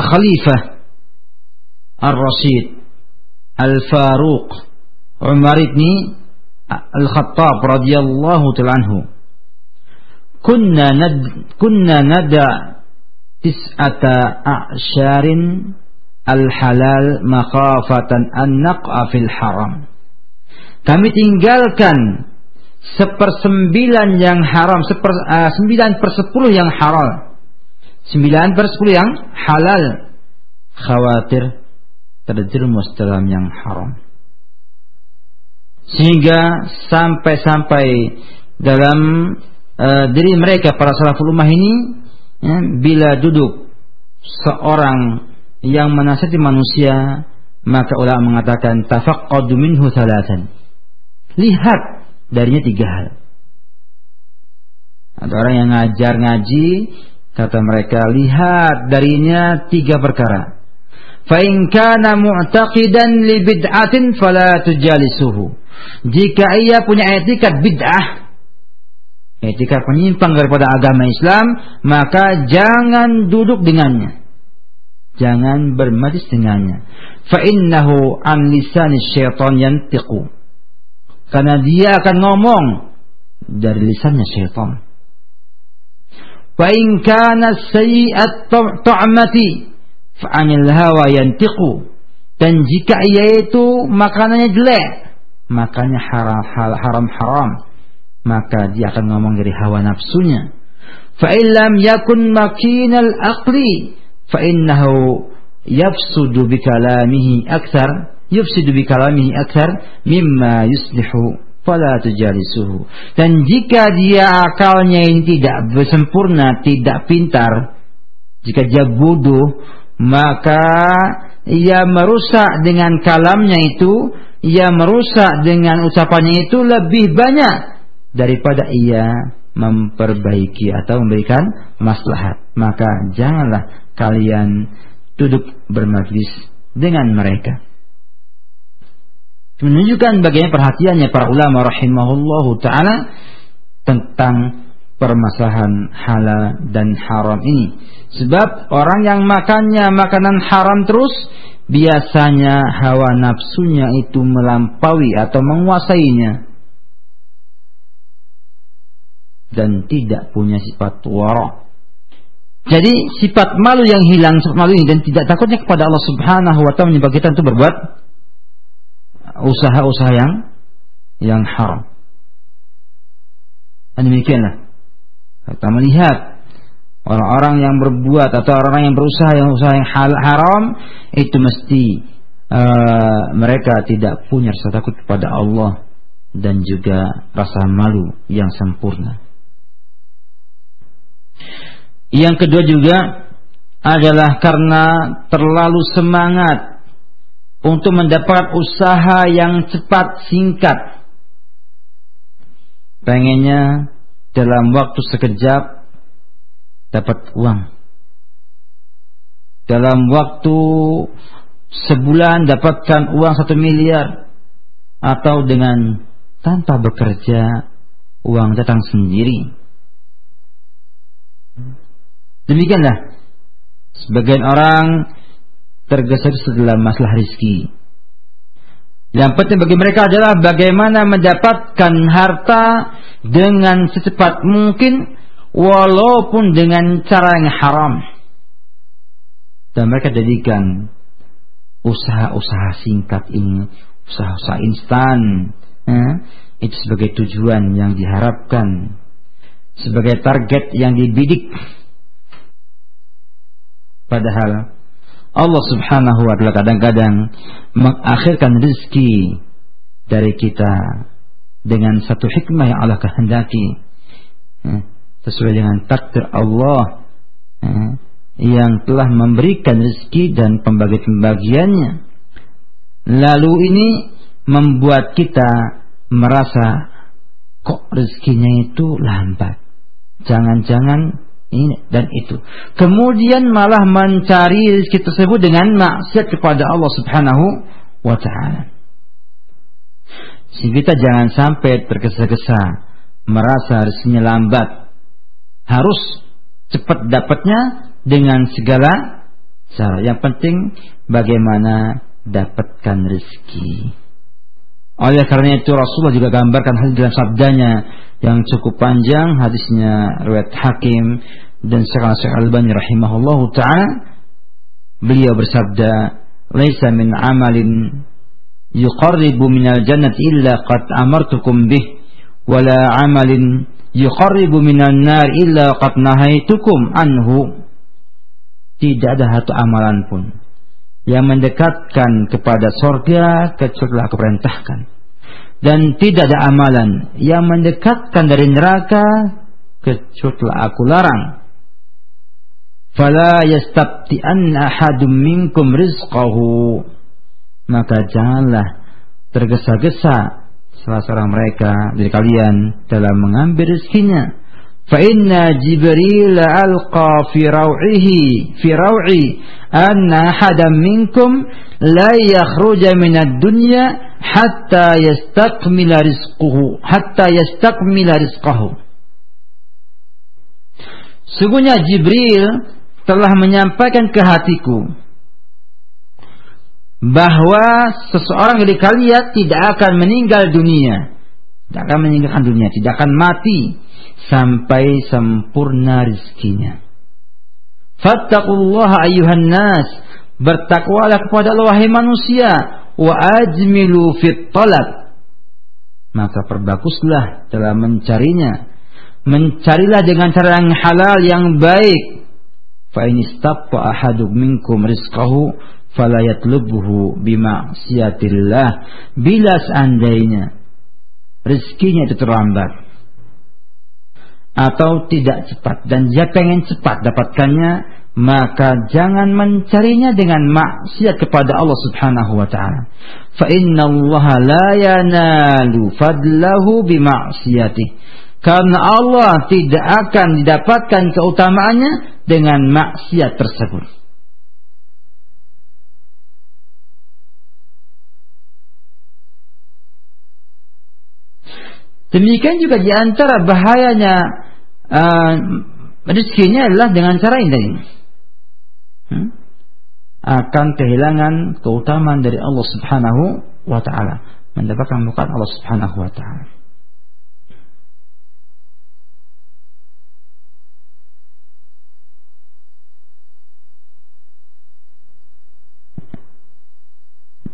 Khalifah Ar-Rasyid Al-Faruq Umar ibn Al-Khattab radhiyallahu ta'ala anhu kunna nad kunna nada tis'ata a'syarin al-halal makhafatan an naq'a fil haram kami tinggalkan sepersembilan yang haram, seper, uh, sembilan per sepuluh yang halal, sembilan per sepuluh yang halal. Khawatir terjerumus dalam yang haram. Sehingga sampai-sampai dalam uh, diri mereka para salaful ummah ini ya, bila duduk seorang yang menasihati manusia maka ulama mengatakan tafaqqadu minhu thalathan lihat darinya tiga hal. Ada orang yang ngajar ngaji, kata mereka lihat darinya tiga perkara. Fa'in kana mu'taqidan li bid'atin fala tujalisuhu. Jika ia punya etikat bid'ah, etikat penyimpang daripada agama Islam, maka jangan duduk dengannya. Jangan bermajlis dengannya. Fa'innahu an lisan syaitan yantiqu karena dia akan ngomong dari lisannya syaitan. Wa in kana sayyi'at ta'mati fa'anil hawa yantiqu. Dan jika ia itu makanannya jelek, makannya haram haram haram, maka dia akan ngomong dari hawa nafsunya. Fa illam yakun makinal aqli fa innahu yafsudu bi kalamihi akthar yufsidu bi kalamihi akthar mimma yuslihu fala tujalisuhu. Dan jika dia akalnya ini tidak sempurna, tidak pintar, jika dia bodoh, maka ia merusak dengan kalamnya itu, ia merusak dengan ucapannya itu lebih banyak daripada ia memperbaiki atau memberikan maslahat. Maka janganlah kalian duduk bermajlis dengan mereka menunjukkan bagaimana perhatiannya para ulama rahimahullahu taala tentang permasalahan halal dan haram ini. Sebab orang yang makannya makanan haram terus biasanya hawa nafsunya itu melampaui atau menguasainya dan tidak punya sifat wara. Jadi sifat malu yang hilang sifat malu ini dan tidak takutnya kepada Allah Subhanahu wa taala menyebabkan kita berbuat usaha-usaha yang yang haram. Dan demikianlah kita melihat orang-orang yang berbuat atau orang-orang yang berusaha yang usaha yang hal, haram itu mesti uh, mereka tidak punya rasa takut kepada Allah dan juga rasa malu yang sempurna. Yang kedua juga adalah karena terlalu semangat untuk mendapat usaha yang cepat singkat. Pengennya dalam waktu sekejap dapat uang. Dalam waktu sebulan dapatkan uang satu miliar atau dengan tanpa bekerja uang datang sendiri. Demikianlah sebagian orang tergesa-gesa masalah rizki. Yang penting bagi mereka adalah bagaimana mendapatkan harta dengan secepat mungkin walaupun dengan cara yang haram. Dan mereka jadikan usaha-usaha singkat ini, usaha-usaha instan, eh, itu sebagai tujuan yang diharapkan, sebagai target yang dibidik. Padahal Allah subhanahu wa ta'ala kadang-kadang mengakhirkan rezeki dari kita dengan satu hikmah yang Allah kehendaki ya, sesuai dengan takdir Allah ya, yang telah memberikan rezeki dan pembagi-pembagiannya. Lalu ini membuat kita merasa kok rezekinya itu lambat. Jangan-jangan ini dan itu. Kemudian malah mencari rezeki tersebut dengan maksiat kepada Allah Subhanahu wa taala. Sehingga kita jangan sampai tergesa-gesa merasa rezekinya lambat. Harus cepat dapatnya dengan segala cara. Yang penting bagaimana dapatkan rezeki. Oleh karena itu Rasulullah juga gambarkan hal dalam sabdanya yang cukup panjang hadisnya riwayat Hakim dan sekarang Syekh Albani rahimahullahu taala beliau bersabda laisa min amalin yuqarribu minal jannati illa qad amartukum bih wala amalin yuqarribu minan nar illa qad nahaitukum anhu tidak ada satu amalan pun yang mendekatkan kepada sorga kecuali aku perintahkan. Dan tidak ada amalan yang mendekatkan dari neraka kecuali aku larang. Fala yastabti'an ahadum minkum rizqahu. Maka janganlah tergesa-gesa salah seorang mereka dari kalian dalam mengambil rezekinya فإن جبريل ألقى في روعه في روعي أن أحدا منكم لا يخرج من الدنيا حتى يستكمل رزقه حتى يستكمل رزقه Sungguhnya Jibril telah menyampaikan ke hatiku bahwa seseorang dari kalian tidak akan meninggal dunia, tidak akan meninggalkan dunia, tidak akan mati sampai sempurna rizkinya. Fattaqullaha ayuhan nas, bertakwalah kepada Allah wahai manusia, wa ajmilu fit talab. Maka perbaguslah dalam mencarinya. Mencarilah dengan cara yang halal yang baik. Fa in istaqqa ahadum minkum rizqahu fala yatlubuhu bima'siyatillah. Bila seandainya rezekinya itu terlambat atau tidak cepat dan dia pengen cepat dapatkannya maka jangan mencarinya dengan maksiat kepada Allah Subhanahu wa taala. Fa inna Allah la yanalu fadlahu bimaksiyati. Karena Allah tidak akan didapatkan keutamaannya dengan maksiat tersebut. Demikian juga di antara bahayanya uh, rezekinya adalah dengan cara ini. Hmm? Akan kehilangan keutamaan dari Allah Subhanahu wa taala, mendapatkan bukan Allah Subhanahu wa taala.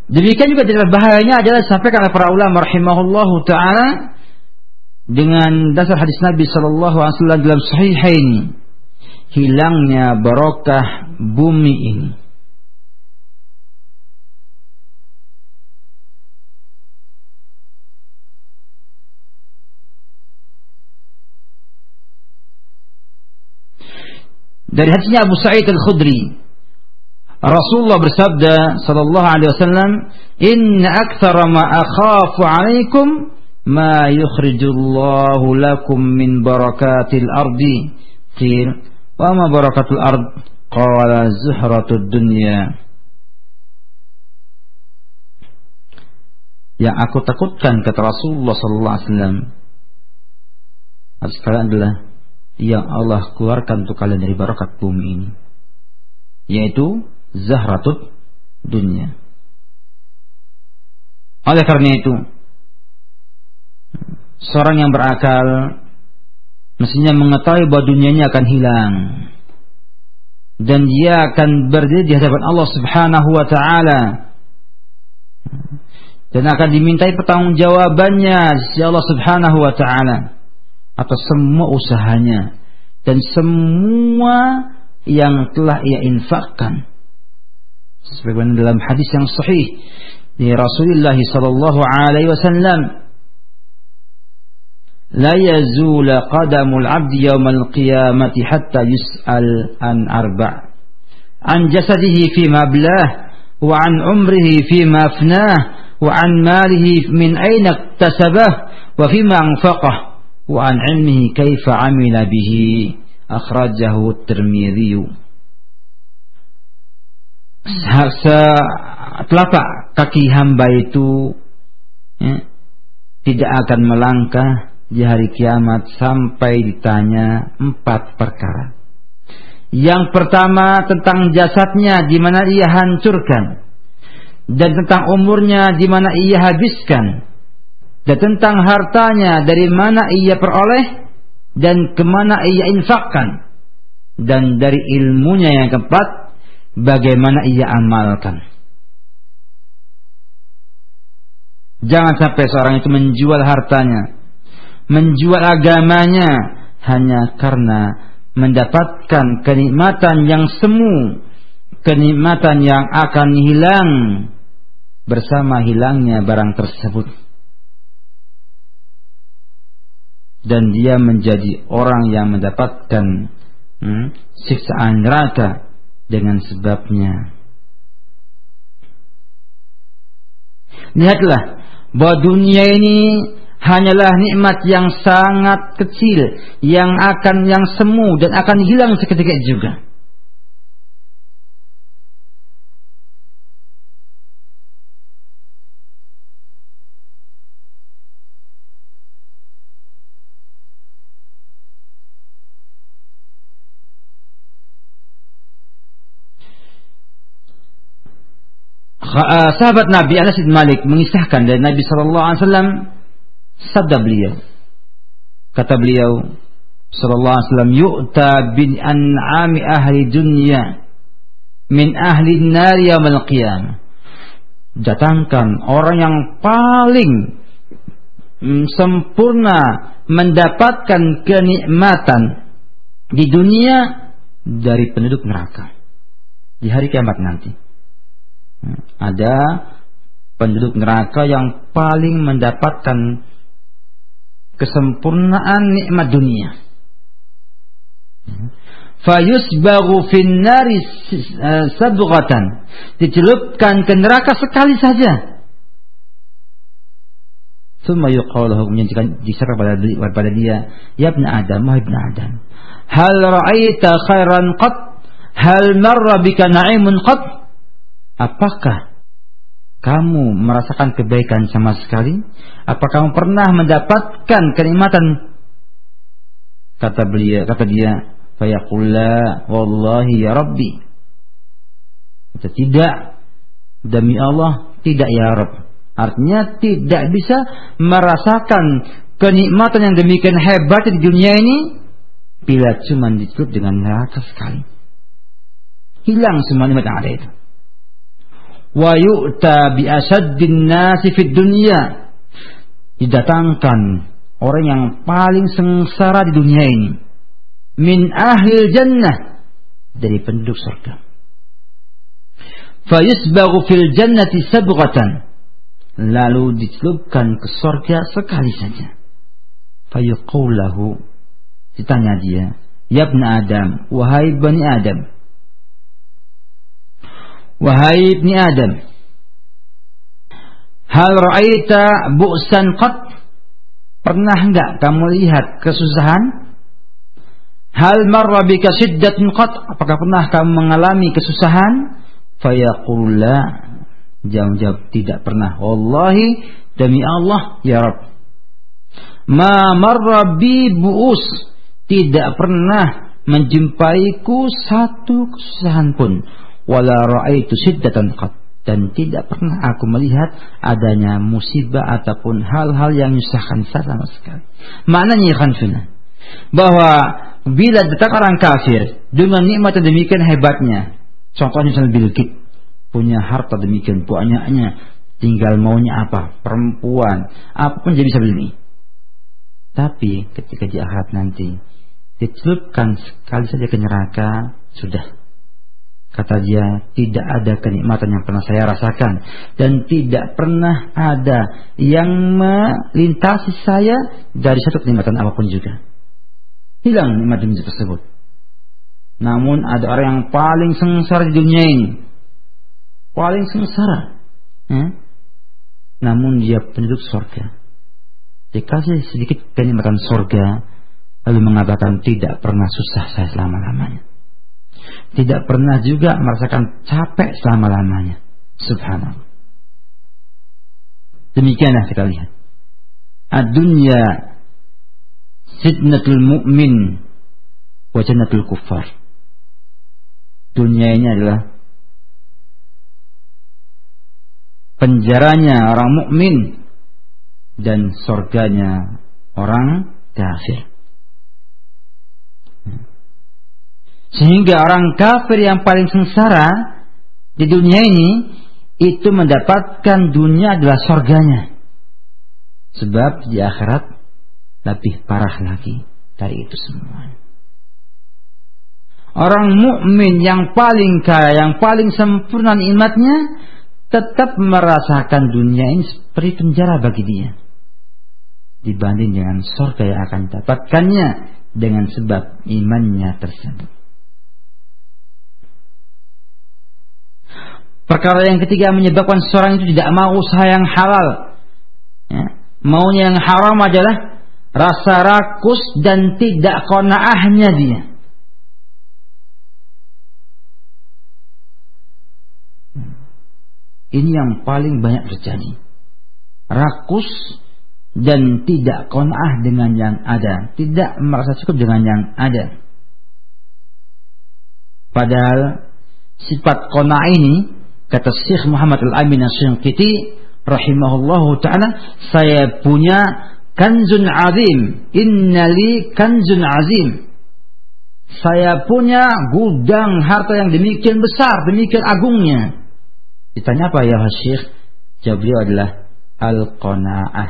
Demikian juga tidak bahayanya adalah sampaikan oleh para ulama rahimahullahu taala dengan dasar hadis Nabi Shallallahu Alaihi Wasallam dalam Sahihain hilangnya barokah bumi ini. Dari hadisnya Abu Sa'id Al-Khudri Rasulullah bersabda sallallahu alaihi wasallam, "Inna aktsara ma akhafu 'alaikum ma yukhrijullahu lakum min barakatil ardi. Qil wa ma barakatul ard? Qala zuhratud dunya. Yang aku takutkan kata Rasulullah sallallahu alaihi wasallam. Sekalian adalah yang Allah keluarkan untuk kalian dari barakat bumi ini. Yaitu zahratut dunia oleh karena itu seorang yang berakal mestinya mengetahui bahwa dunianya akan hilang. Dan dia akan berdiri di hadapan Allah Subhanahu wa taala. Dan akan dimintai pertanggungjawabannya sisi Allah Subhanahu wa taala atas semua usahanya dan semua yang telah ia infakkan. Sebagaimana dalam hadis yang sahih di Rasulullah sallallahu alaihi wasallam لا يزول قدم العبد يوم القيامة حتى يسأل عن أربع. عن جسده فيما بلاه وعن عمره فيما أفناه وعن ماله من أين اكتسبه وفيما أنفقه وعن علمه كيف عمل به. أخرجه الترمذي. telapak kaki hamba itu ya, tidak akan melangkah. Di hari kiamat sampai ditanya empat perkara. Yang pertama tentang jasadnya di mana ia hancurkan. Dan tentang umurnya di mana ia habiskan. Dan tentang hartanya dari mana ia peroleh. Dan ke mana ia infakkan. Dan dari ilmunya yang keempat bagaimana ia amalkan. Jangan sampai seorang itu menjual hartanya, menjual agamanya hanya karena mendapatkan kenikmatan yang semu, kenikmatan yang akan hilang bersama hilangnya barang tersebut. Dan dia menjadi orang yang mendapatkan hmm, siksaan neraka dengan sebabnya. Lihatlah bahwa dunia ini hanyalah nikmat yang sangat kecil yang akan yang semu dan akan hilang seketika juga. uh, sahabat Nabi Anas bin Malik mengisahkan dari Nabi Shallallahu Alaihi Wasallam sabda beliau. Kata beliau Sallallahu Alaihi Wasallam yu'ta bin an'ami ahli dunya min ahli nari yaumil qiyamah. Datangkan orang yang paling mm, sempurna mendapatkan kenikmatan di dunia dari penduduk neraka. Di hari kiamat nanti. Ada penduduk neraka yang paling mendapatkan kesempurnaan nikmat dunia. Fayusbagu finnari eh, sabghatan. Dicelupkan ke neraka sekali saja. Thumma yuqaluhu menyajikan diserah pada, pada dia, ya ibn Adam, wahai ibn Adam. Hal ra'aita khairan qat? Hal marra bika na'imun qat? Apakah kamu merasakan kebaikan sama sekali? Apa kamu pernah mendapatkan kenikmatan? Kata beliau, kata dia, fayaqulla wallahi ya rabbi. Kata tidak demi Allah tidak ya Rabb. Artinya tidak bisa merasakan kenikmatan yang demikian hebat di dunia ini bila cuma ditutup dengan neraka sekali. Hilang semua nikmat yang ada itu wa yu'ta bi asaddin nasi fid dunya. Didatangkan orang yang paling sengsara di dunia ini. Min ahli jannah. Dari penduduk surga. Fayusbaghu fil jannati sabghatan. Lalu dicelupkan ke surga sekali saja. Fayuqullahu ditanya dia ya adam wahai bani adam Wahai ibni Adam. Hal ra'aita bu'san qat? Pernah enggak kamu lihat kesusahan? Hal marra bika syiddatun qat? Apakah pernah kamu mengalami kesusahan? Fayaqullah Jawab-jawab tidak pernah. Wallahi demi Allah ya Rabb Ma marra bi bu'us. Tidak pernah menjumpaiku satu kesusahan pun wala raaitu siddatan qat dan tidak pernah aku melihat adanya musibah ataupun hal-hal yang menyusahkan sama sekali. Maknanya khanfina bahwa bila datang orang kafir dengan nikmat demikian hebatnya, contohnya misalnya Gates punya harta demikian banyaknya, tinggal maunya apa, perempuan, apa pun jadi bisa beli. Tapi ketika di akhirat nanti dicelupkan sekali saja ke neraka, sudah Kata dia, tidak ada kenikmatan yang pernah saya rasakan. Dan tidak pernah ada yang melintasi saya dari satu kenikmatan apa pun juga. Hilang nikmat dunia tersebut. Namun ada orang yang paling sengsara di dunia ini. Paling sengsara. Eh? Namun dia penduduk surga. Dikasih sedikit kenikmatan surga. Lalu mengatakan tidak pernah susah saya selama-lamanya tidak pernah juga merasakan capek selama-lamanya. Subhanallah. Demikianlah kita lihat. ad-dunya sitnatul mu'min wa jannatul kuffar. Dunia adalah penjaranya orang mukmin dan surganya orang kafir. Sehingga orang kafir yang paling sengsara di dunia ini itu mendapatkan dunia adalah surganya. Sebab di akhirat lebih parah lagi dari itu semua. Orang mukmin yang paling kaya, yang paling sempurna nikmatnya tetap merasakan dunia ini seperti penjara bagi dia. Dibanding dengan surga yang akan dapatkannya dengan sebab imannya tersebut. Perkara yang ketiga menyebabkan seorang itu tidak mau usaha yang halal. Ya. Maunya yang haram adalah rasa rakus dan tidak konaahnya dia. Ini yang paling banyak terjadi. Rakus dan tidak kona'ah dengan yang ada. Tidak merasa cukup dengan yang ada. Padahal sifat kona'ah ini Kata Syekh Muhammad Al-Amin As-Shinqiti rahimahullahu taala, saya punya kanzun azim. Innali kanzun azim. Saya punya gudang harta yang demikian besar, demikian agungnya. Ditanya apa ya Syekh? Jawab beliau adalah al-qanaah.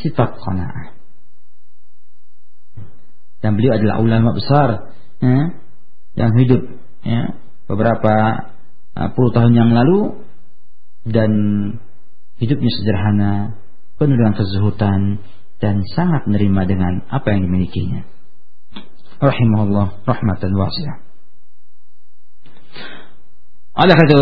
Sifat qanaah. Dan beliau adalah ulama besar ya, yang hidup ya, beberapa Uh, puluh tahun yang lalu dan hidupnya sederhana, penuh dengan kezuhutan dan sangat menerima dengan apa yang dimilikinya. Rahimahullah rahmatan wasi'ah. Karena itu,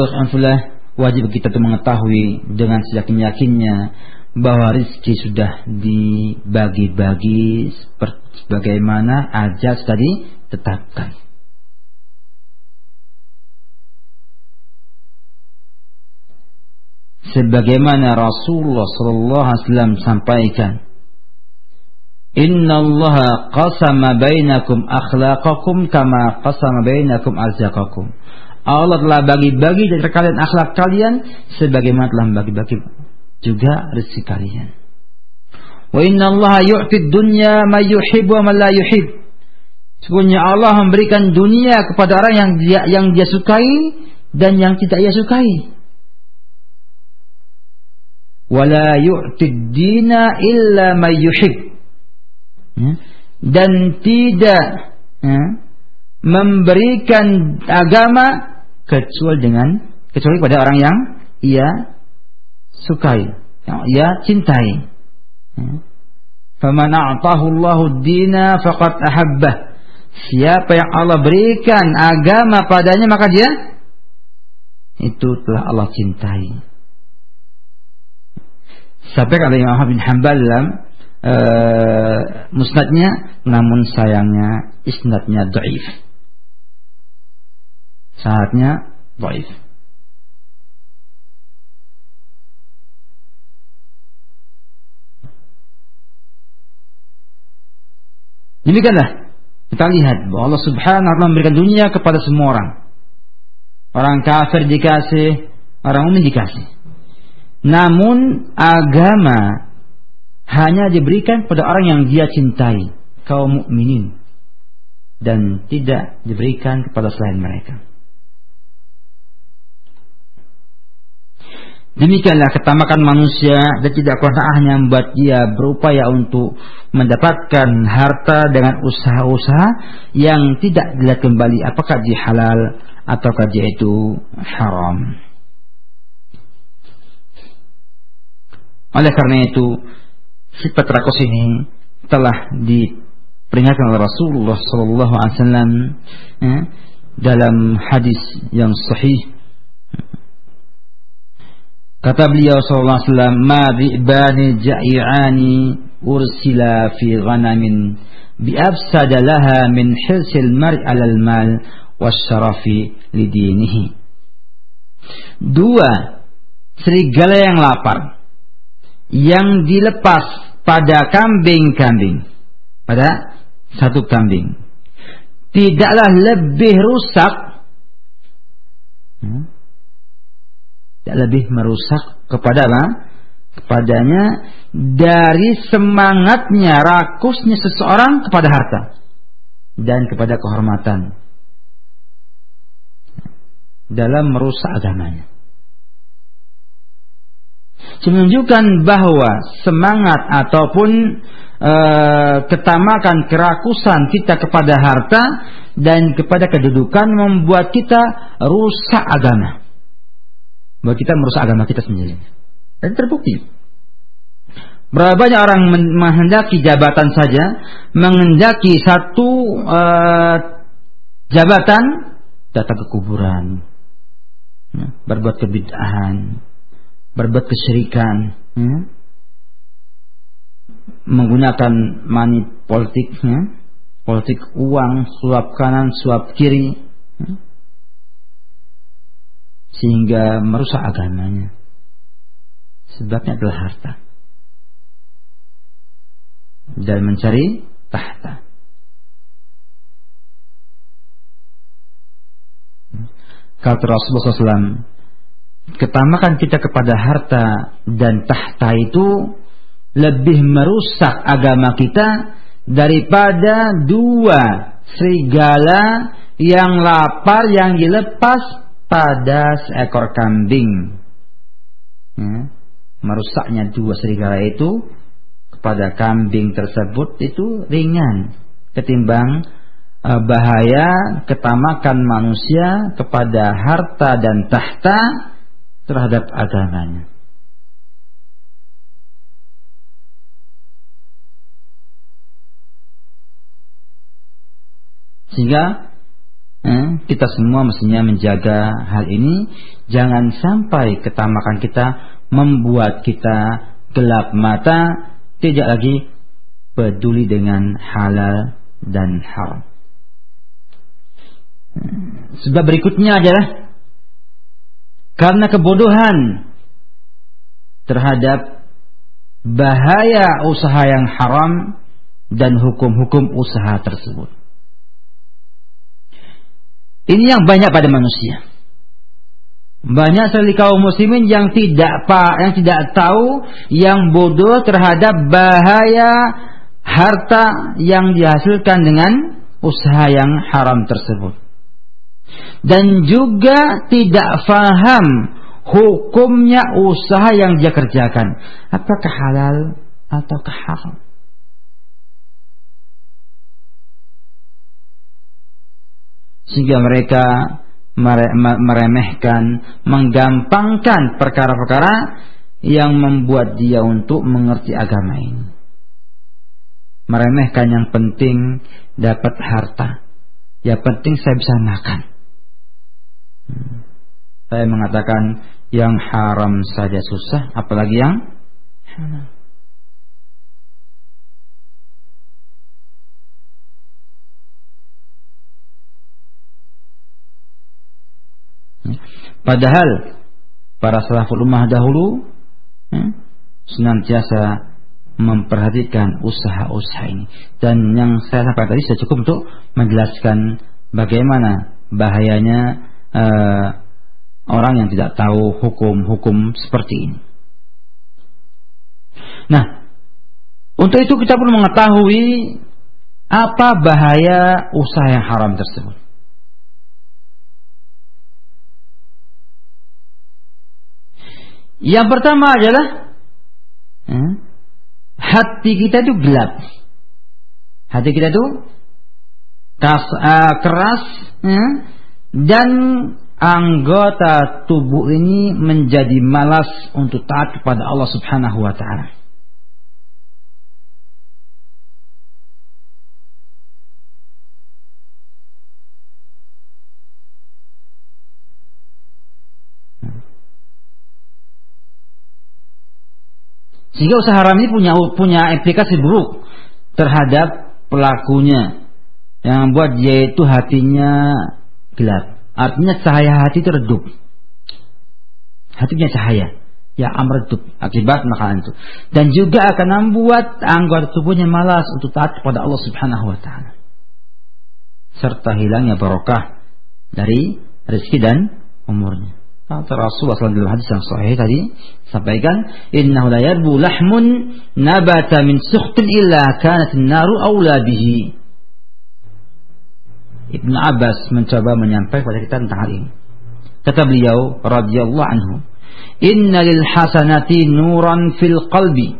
wajib kita untuk mengetahui dengan sejak yakinnya bahwa rizki sudah dibagi-bagi sebagaimana ajas tadi tetapkan. Sebagaimana Rasulullah sallallahu alaihi wasallam sampaikan Inna Allah qasama bainakum akhlaqakum kama qasama bainakum arzaqakum. Allah telah bagi-bagi dari kalian akhlak kalian sebagaimana telah bagi-bagi juga rezeki kalian. Wa inna Allah yu'ti dunya ma yuhibbu wa ma la yuhib. Sesungguhnya Allah memberikan dunia kepada orang yang dia yang dia sukai dan yang tidak ia sukai wala yu'tid dina illa may yuhib ya. dan tidak ya, memberikan agama kecuali dengan kecuali pada orang yang ia sukai yang ia cintai ya. faman a'tahu Allahu dina faqad ahabbah siapa yang Allah berikan agama padanya maka dia itu telah Allah cintai Sampai kata Imam Ahmad bin Hanbal dalam uh, musnadnya, namun sayangnya isnadnya dhaif. Saatnya dhaif. Demikianlah kita lihat bahwa Allah Subhanahu wa taala memberikan dunia kepada semua orang. Orang kafir dikasih, orang mukmin dikasih. Namun agama hanya diberikan pada orang yang dia cintai, kaum mukminin dan tidak diberikan kepada selain mereka. Demikianlah ketamakan manusia dan tidak hanya membuat dia berupaya untuk mendapatkan harta dengan usaha-usaha yang tidak dilihat kembali apakah dia halal ataukah dia itu haram. Oleh karena itu, sifat rakus ini telah diperingatkan oleh Rasulullah Sallallahu Alaihi Wasallam ya, dalam hadis yang sahih. Kata beliau Sallallahu Alaihi Wasallam, "Ma bi'bani ja'i'ani ursila fi ghanamin bi'afsada laha min hirsil mar'i 'alal mal wasyarafi lidinihi." Dua serigala yang lapar yang dilepas pada kambing-kambing, pada satu kambing, tidaklah lebih rusak, hmm, tidak lebih merusak kepada apa? Kepadanya dari semangatnya, rakusnya seseorang kepada harta dan kepada kehormatan. Dalam merusak agamanya menunjukkan bahwa semangat ataupun e, ketamakan kerakusan kita kepada harta dan kepada kedudukan membuat kita rusak agama. Bahwa kita merusak agama kita sendiri. Dan terbukti. Berapa banyak orang menghendaki jabatan saja, menghendaki satu e, jabatan, datang ke kuburan, ya, berbuat kebid'ahan, berbuat kesyirikan, ya? menggunakan money politik, ya? politik uang, suap kanan, suap kiri, ya? sehingga merusak agamanya. Sebabnya adalah harta dan mencari tahta. Kata Rasulullah SAW, ketamakan kita kepada harta dan tahta itu lebih merusak agama kita daripada dua serigala yang lapar yang dilepas pada seekor kambing. Ya. Merusaknya dua serigala itu kepada kambing tersebut itu ringan ketimbang uh, bahaya ketamakan manusia kepada harta dan tahta terhadap agamanya. Sehingga eh, kita semua mestinya menjaga hal ini jangan sampai ketamakan kita membuat kita gelap mata tidak lagi peduli dengan halal dan haram. Sebab berikutnya adalah karena kebodohan terhadap bahaya usaha yang haram dan hukum-hukum usaha tersebut. Ini yang banyak pada manusia. Banyak sekali kaum muslimin yang tidak pak, yang tidak tahu, yang bodoh terhadap bahaya harta yang dihasilkan dengan usaha yang haram tersebut dan juga tidak faham hukumnya usaha yang dia kerjakan apakah halal atau haram sehingga mereka meremehkan, menggampangkan perkara-perkara yang membuat dia untuk mengerti agama ini. Meremehkan yang penting dapat harta. Yang penting saya bisa makan. Saya mengatakan yang haram saja susah, apalagi yang halal. Padahal para salaful ummah dahulu ya, senantiasa memperhatikan usaha-usaha ini dan yang saya sampaikan tadi sudah cukup untuk menjelaskan bagaimana bahayanya uh, orang yang tidak tahu hukum-hukum seperti ini. Nah, untuk itu kita perlu mengetahui apa bahaya usaha yang haram tersebut. Yang pertama adalah hmm, hati kita itu gelap. Hati kita itu keras, hmm, dan anggota tubuh ini menjadi malas untuk taat kepada Allah Subhanahu wa taala. Sehingga usaha haram ini punya punya implikasi buruk terhadap pelakunya yang membuat dia itu hatinya gelap. Artinya cahaya hati itu redup. Hati punya cahaya. ya amretub akibat makanan itu dan juga akan membuat anggota tubuhnya malas untuk taat kepada Allah Subhanahu wa taala serta hilangnya barokah dari rezeki dan umurnya kata Rasulullah SAW dalam hadis yang sahih tadi sampaikan innahu la yarbu lahmun nabata min sukhtin illa kanat an-naru aula bihi Ibn Abbas mencoba menyampaikan kepada kita tentang hal ini kata beliau radhiyallahu anhu Inna lil hasanati nuran fil qalbi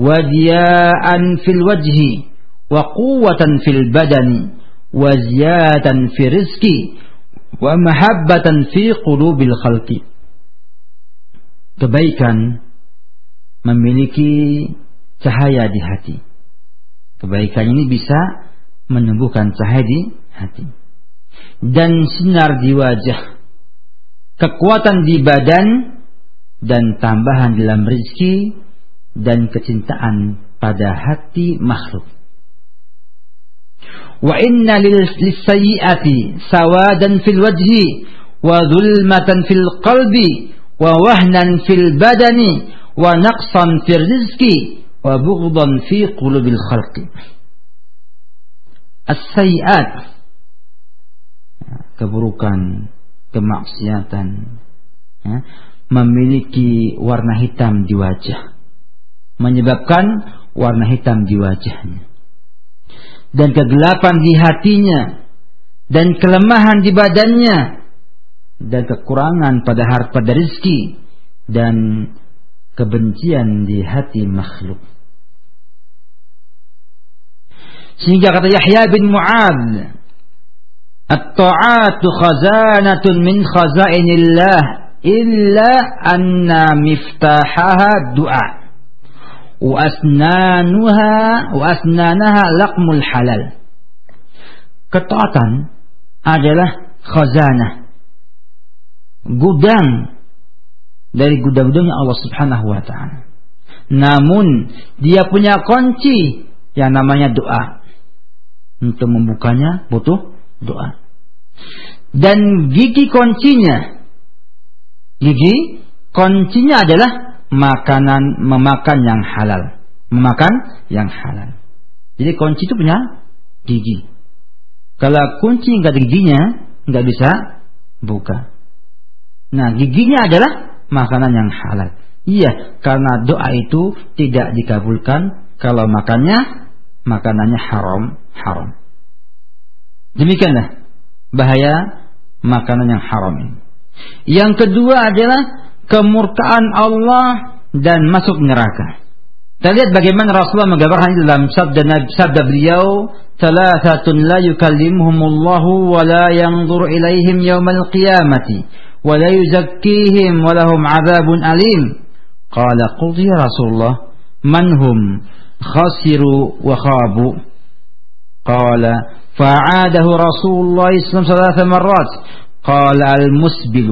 wa diya'an fil wajhi wa quwwatan fil badani wa ziyatan fi rizqi wa mahabbatan fi qulubil khalqi. Kebaikan memiliki cahaya di hati. Kebaikan ini bisa menumbuhkan cahaya di hati. Dan sinar di wajah. Kekuatan di badan dan tambahan dalam rezeki dan kecintaan pada hati makhluk. Wa inna lisayyiati sawadan fil wajhi wa dhulmatan fil qalbi wa wahnan fil badani wa naqsan fil rizqi wa bughdan fi qulubil khalqi. As-sayyiat keburukan, kemaksiatan, ya, memiliki warna hitam di wajah. Menyebabkan warna hitam di wajahnya. Dan kegelapan di hatinya. Dan kelemahan di badannya. Dan kekurangan pada harta pada rizki. Dan kebencian di hati makhluk. Sehingga kata Yahya bin Mu'ad. At-ta'atu khazanatun min khazainillah illa anna miftahaha du'a. Wa asnanuha wa asnanaha laqmul halal. Ketaatan adalah khazanah. Gudang dari gudang-gudangnya Allah Subhanahu wa taala. Namun dia punya kunci yang namanya doa untuk membukanya butuh doa dan gigi kuncinya Gigi kuncinya adalah makanan memakan yang halal. Memakan yang halal. Jadi kunci itu punya gigi. Kalau kunci nggak ada giginya, nggak bisa buka. Nah, giginya adalah makanan yang halal. Iya, karena doa itu tidak dikabulkan kalau makannya makanannya haram, haram. Demikianlah bahaya makanan yang haram ini. Yang kedua adalah kemurkaan Allah dan masuk neraka. Kita lihat bagaimana Rasulullah menggambarkan dalam sabda sabda beliau, "Thalathatun la yukallimuhumullahu wa la yanzur ilaihim yaumal qiyamati wa la yuzakkihim wa lahum 'adzabun alim." Qala qul ya Rasulullah, "Man hum?" Khasiru wa khabu. Qala fa'adahu Rasulullah sallallahu alaihi wasallam marrat قال المسبل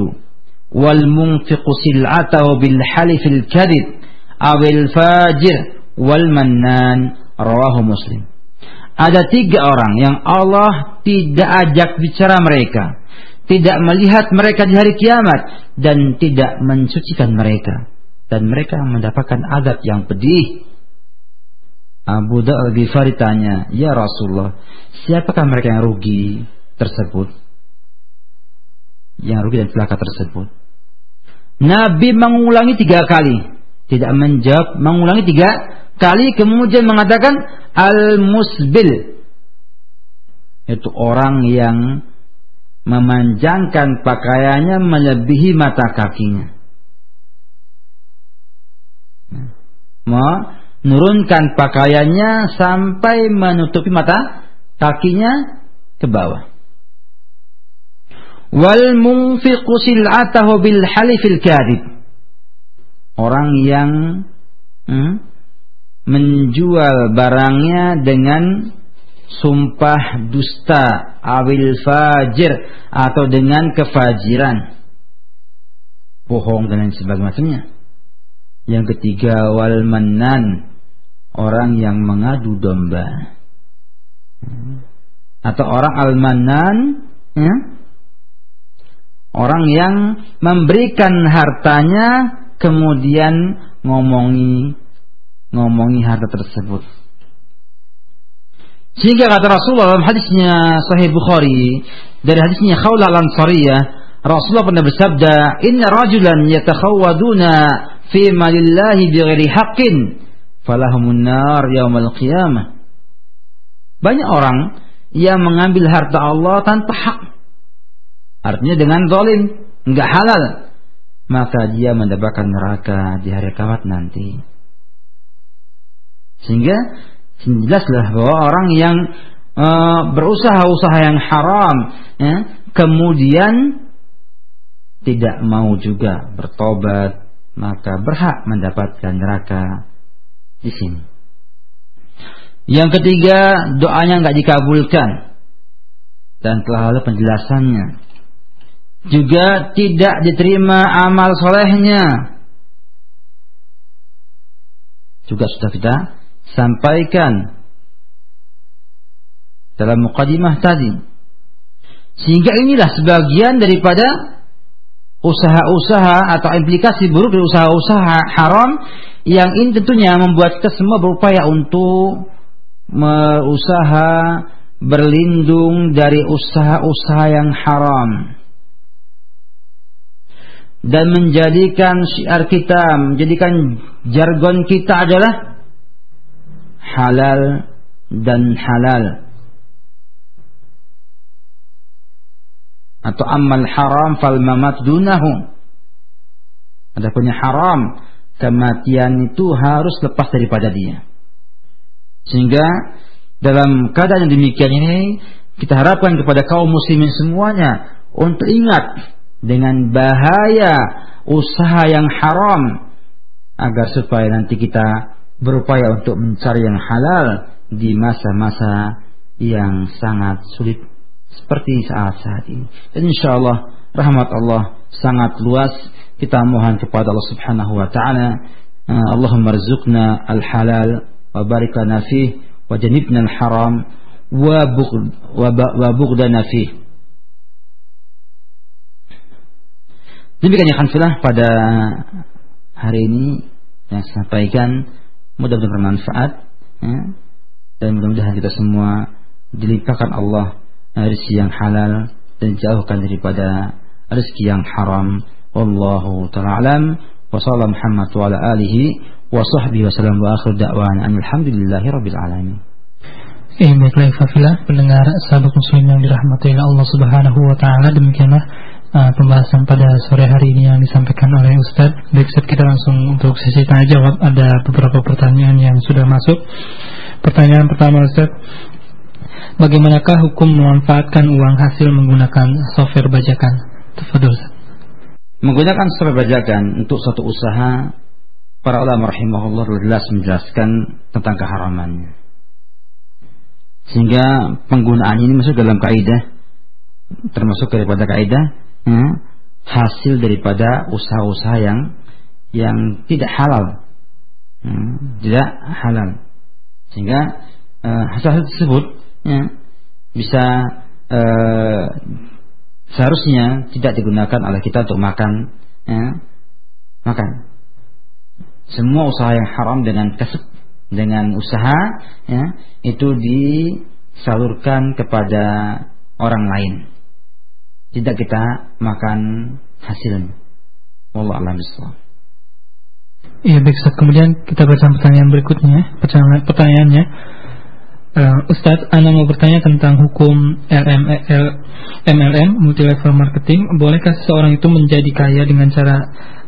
والمنفق سلعته بالحلف الكذب أو الفاجر والمنان رواه مسلم ada tiga orang yang Allah tidak ajak bicara mereka tidak melihat mereka di hari kiamat dan tidak mensucikan mereka dan mereka mendapatkan adab yang pedih Abu Da'al Ghifari tanya ya Rasulullah siapakah mereka yang rugi tersebut yang rugi dan celaka tersebut. Nabi mengulangi tiga kali, tidak menjawab, mengulangi tiga kali, kemudian mengatakan al-musbil, itu orang yang memanjangkan pakaiannya melebihi mata kakinya. Menurunkan pakaiannya sampai menutupi mata kakinya ke bawah. Wal munfiqu bil halifil orang yang hmm, menjual barangnya dengan sumpah dusta awil fajir atau dengan kefajiran. Bohong dan lain sebagainya. Yang ketiga wal manan orang yang mengadu domba. Atau orang al manan ya, Orang yang memberikan hartanya kemudian ngomongi ngomongi harta tersebut. Sehingga kata Rasulullah dalam hadisnya Sahih Bukhari dari hadisnya Khawla al-Ansariyah, Rasulullah pernah bersabda, "Inna rajulan yatakhawwaduna fi malillahi bighairi haqqin, falahumun nar yaumal qiyamah." Banyak orang yang mengambil harta Allah tanpa hak. Artinya dengan zalim, enggak halal. Maka dia mendapatkan neraka di hari kiamat nanti. Sehingga jelaslah bahwa orang yang e, berusaha usaha yang haram, ya, kemudian tidak mau juga bertobat, maka berhak mendapatkan neraka di sini. Yang ketiga, doanya nggak dikabulkan dan telah lalu penjelasannya. Juga tidak diterima amal solehnya. Juga sudah kita sampaikan dalam mukadimah tadi. Sehingga inilah sebagian daripada usaha-usaha atau implikasi buruk dari usaha-usaha haram yang ini tentunya membuat kita semua berupaya untuk berusaha berlindung dari usaha-usaha yang haram dan menjadikan syiar kita, menjadikan jargon kita adalah halal dan halal atau amal haram fal mamat dunahu ada punya haram kematian itu harus lepas daripada dia. Sehingga dalam keadaan yang demikian ini kita harapkan kepada kaum muslimin semuanya untuk ingat dengan bahaya usaha yang haram agar supaya nanti kita berupaya untuk mencari yang halal di masa-masa yang sangat sulit seperti saat-saat ini. Dan insya Allah rahmat Allah sangat luas. Kita mohon kepada Allah Subhanahu wa taala uh, Allahumma rizukna al-halal wa barik fih wa janibna al-haram wa bughd wa bughdana fih. Demikian ya pada hari ini yang saya sampaikan mudah-mudahan bermanfaat ya. dan mudah-mudahan kita semua dilimpahkan Allah rezeki yang halal dan jauhkan daripada rezeki yang haram wallahu taala alam wa sallallahu Muhammad wa ala alihi wa sahbihi wa sallam wa akhir da'wana alhamdulillahi rabbil alamin Eh baiklah Fafila pendengar sahabat muslim yang dirahmati Allah Subhanahu wa taala demikianlah uh, pembahasan pada sore hari ini yang disampaikan oleh Ustadz. Baik, Ustadz kita langsung untuk sesi tanya jawab. Ada beberapa pertanyaan yang sudah masuk. Pertanyaan pertama Ustadz, bagaimanakah hukum memanfaatkan uang hasil menggunakan software bajakan? Ustadz. Menggunakan software bajakan untuk suatu usaha, para ulama rahimahullah jelas menjelaskan tentang keharamannya. Sehingga penggunaan ini masuk dalam kaidah termasuk daripada kaidah hmm, hasil daripada usaha-usaha yang yang tidak halal, hmm, tidak halal, sehingga uh, hasil tersebut ya, bisa uh, seharusnya tidak digunakan oleh kita untuk makan, ya, makan. Semua usaha yang haram dengan kesep, dengan usaha, ya, itu disalurkan kepada orang lain tidak kita makan hasilnya. Wallah alam Iya baik. Kemudian kita baca pertanyaan berikutnya. Pertanyaan pertanyaannya, uh, Ustadz, Anda mau bertanya tentang hukum LML, MLM multi level marketing. Bolehkah seseorang itu menjadi kaya dengan cara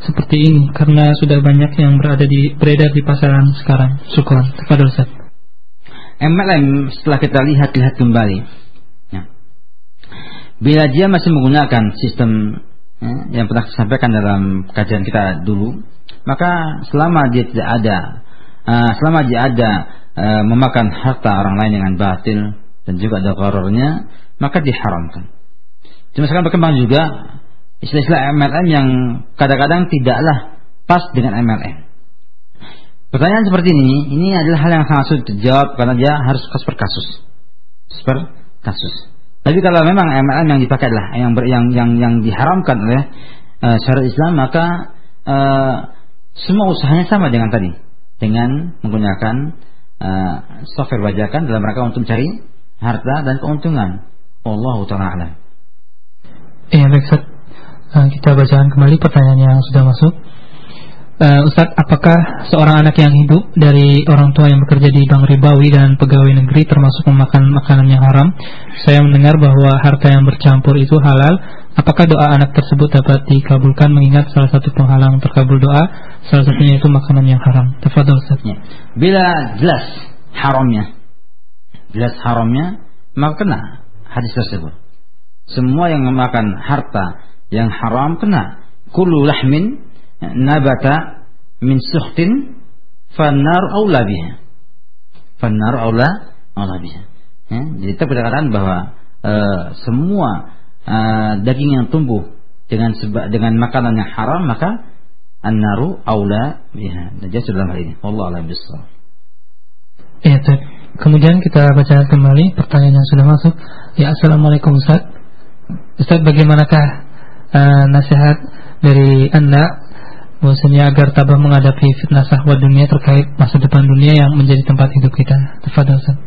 seperti ini? Karena sudah banyak yang berada di beredar di pasaran sekarang. Syukur. Kepada Ustaz. MLM setelah kita lihat-lihat kembali Bila dia masih menggunakan sistem ya, yang pernah disampaikan dalam kajian kita dulu, maka selama dia tidak ada, uh, selama dia ada uh, memakan harta orang lain dengan batil dan juga ada korornya, maka diharamkan. Cuma sekarang berkembang juga istilah-istilah MLM yang kadang-kadang tidaklah pas dengan MLM. Pertanyaan seperti ini, ini adalah hal yang sangat sulit dijawab karena dia harus kasus per kasus. Per kasus. Tapi kalau memang MLM yang dipakai adalah yang ber, yang yang yang diharamkan oleh uh, syariat Islam maka uh, semua usahanya sama dengan tadi, dengan menggunakan uh, software bajakan dalam rangka untuk mencari harta dan keuntungan. Allah taala Iya, baik Uh, kita bacakan kembali pertanyaan yang sudah masuk. Uh, Ustadz, apakah seorang anak yang hidup dari orang tua yang bekerja di bank ribawi dan pegawai negeri termasuk memakan makanan yang haram? Saya mendengar bahwa harta yang bercampur itu halal. Apakah doa anak tersebut dapat dikabulkan mengingat salah satu penghalang terkabul doa, salah satunya itu makanan yang haram? Tafadhol Ustaz. Ya. Bila jelas haramnya, jelas haramnya, maka kena hadis tersebut. Semua yang memakan harta yang haram kena. Kullu lahmin nabata min suhtin fanar aula biha. Fanar aula aula biha. Ya, jadi kita berkatakan bahwa e, semua e, daging yang tumbuh dengan dengan makanan yang haram maka an-naru aula biha. Dan jelas dalam hal ini. Allah alam bisawab. Ya, Kemudian kita baca kembali pertanyaan yang sudah masuk. Ya, Assalamualaikum Ustaz. Ustaz, bagaimanakah uh, nasihat dari Anda bahwasanya agar tabah menghadapi fitnah sahwat dunia terkait masa depan dunia yang menjadi tempat hidup kita. Tafadhol Ustaz.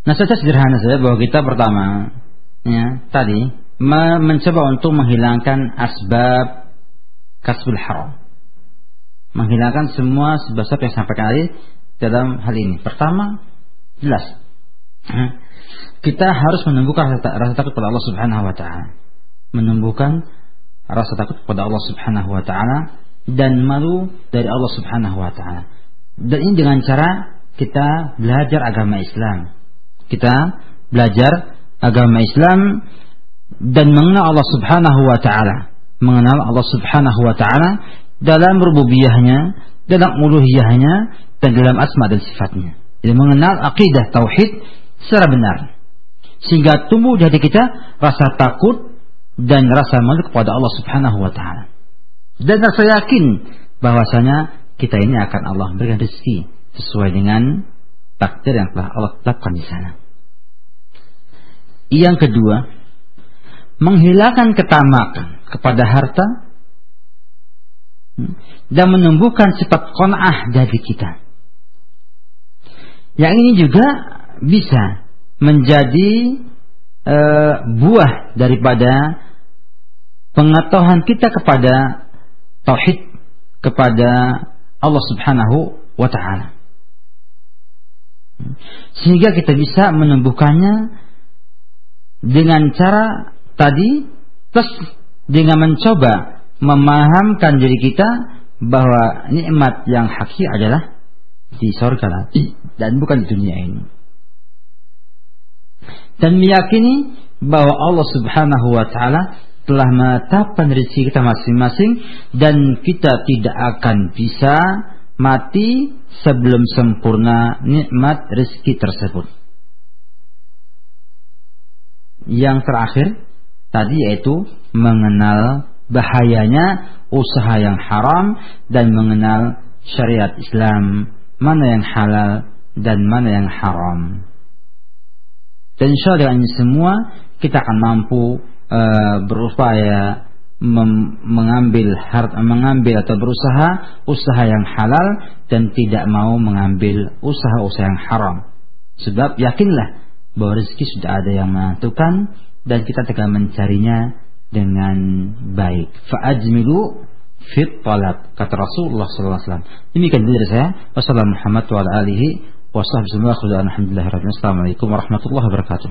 Nah, saja sederhana saja bahwa kita pertama ya, tadi mencoba untuk menghilangkan asbab kasbul haram. Menghilangkan semua sebab yang sampai kali dalam hal ini. Pertama, jelas. [CLEARS THROAT] Kita harus menumbuhkan rasa, rasa takut pada Allah Subhanahu wa taala. Menumbuhkan rasa takut kepada Allah Subhanahu wa taala dan malu dari Allah Subhanahu wa taala. Dan ini dengan cara kita belajar agama Islam. Kita belajar agama Islam dan mengenal Allah Subhanahu wa taala. Mengenal Allah Subhanahu wa taala dalam rububiyahnya, dalam uluhiyahnya dan dalam asma dan sifatnya. Jadi mengenal akidah tauhid secara benar. Sehingga tumbuh di hati kita rasa takut dan rasa malu kepada Allah Subhanahu wa taala. Dan rasa yakin bahwasanya kita ini akan Allah berikan rezeki sesuai dengan takdir yang telah Allah tetapkan di sana. Yang kedua, menghilangkan ketamakan kepada harta dan menumbuhkan sifat kon'ah dari kita. Yang ini juga bisa menjadi e, buah daripada pengetahuan kita kepada tauhid kepada Allah Subhanahu wa taala. Sehingga kita bisa menumbuhkannya dengan cara tadi plus dengan mencoba memahamkan diri kita bahwa nikmat yang hakiki adalah di surga dan bukan di dunia ini. Dan meyakini bahwa Allah Subhanahu wa taala telah menetapkan rezeki kita masing-masing dan kita tidak akan bisa mati sebelum sempurna nikmat rezeki tersebut. Yang terakhir tadi yaitu mengenal bahayanya usaha yang haram dan mengenal syariat Islam mana yang halal dan mana yang haram. Dan insya ini semua kita akan mampu uh, berupaya mengambil harta mengambil atau berusaha usaha yang halal dan tidak mau mengambil usaha-usaha yang haram. Sebab yakinlah bahwa rezeki sudah ada yang menentukan dan kita tinggal mencarinya dengan baik. Fa'ajmilu fit talab kata Rasulullah SAW. Demikian dari saya. Wassalamualaikum warahmatullahi wabarakatuh.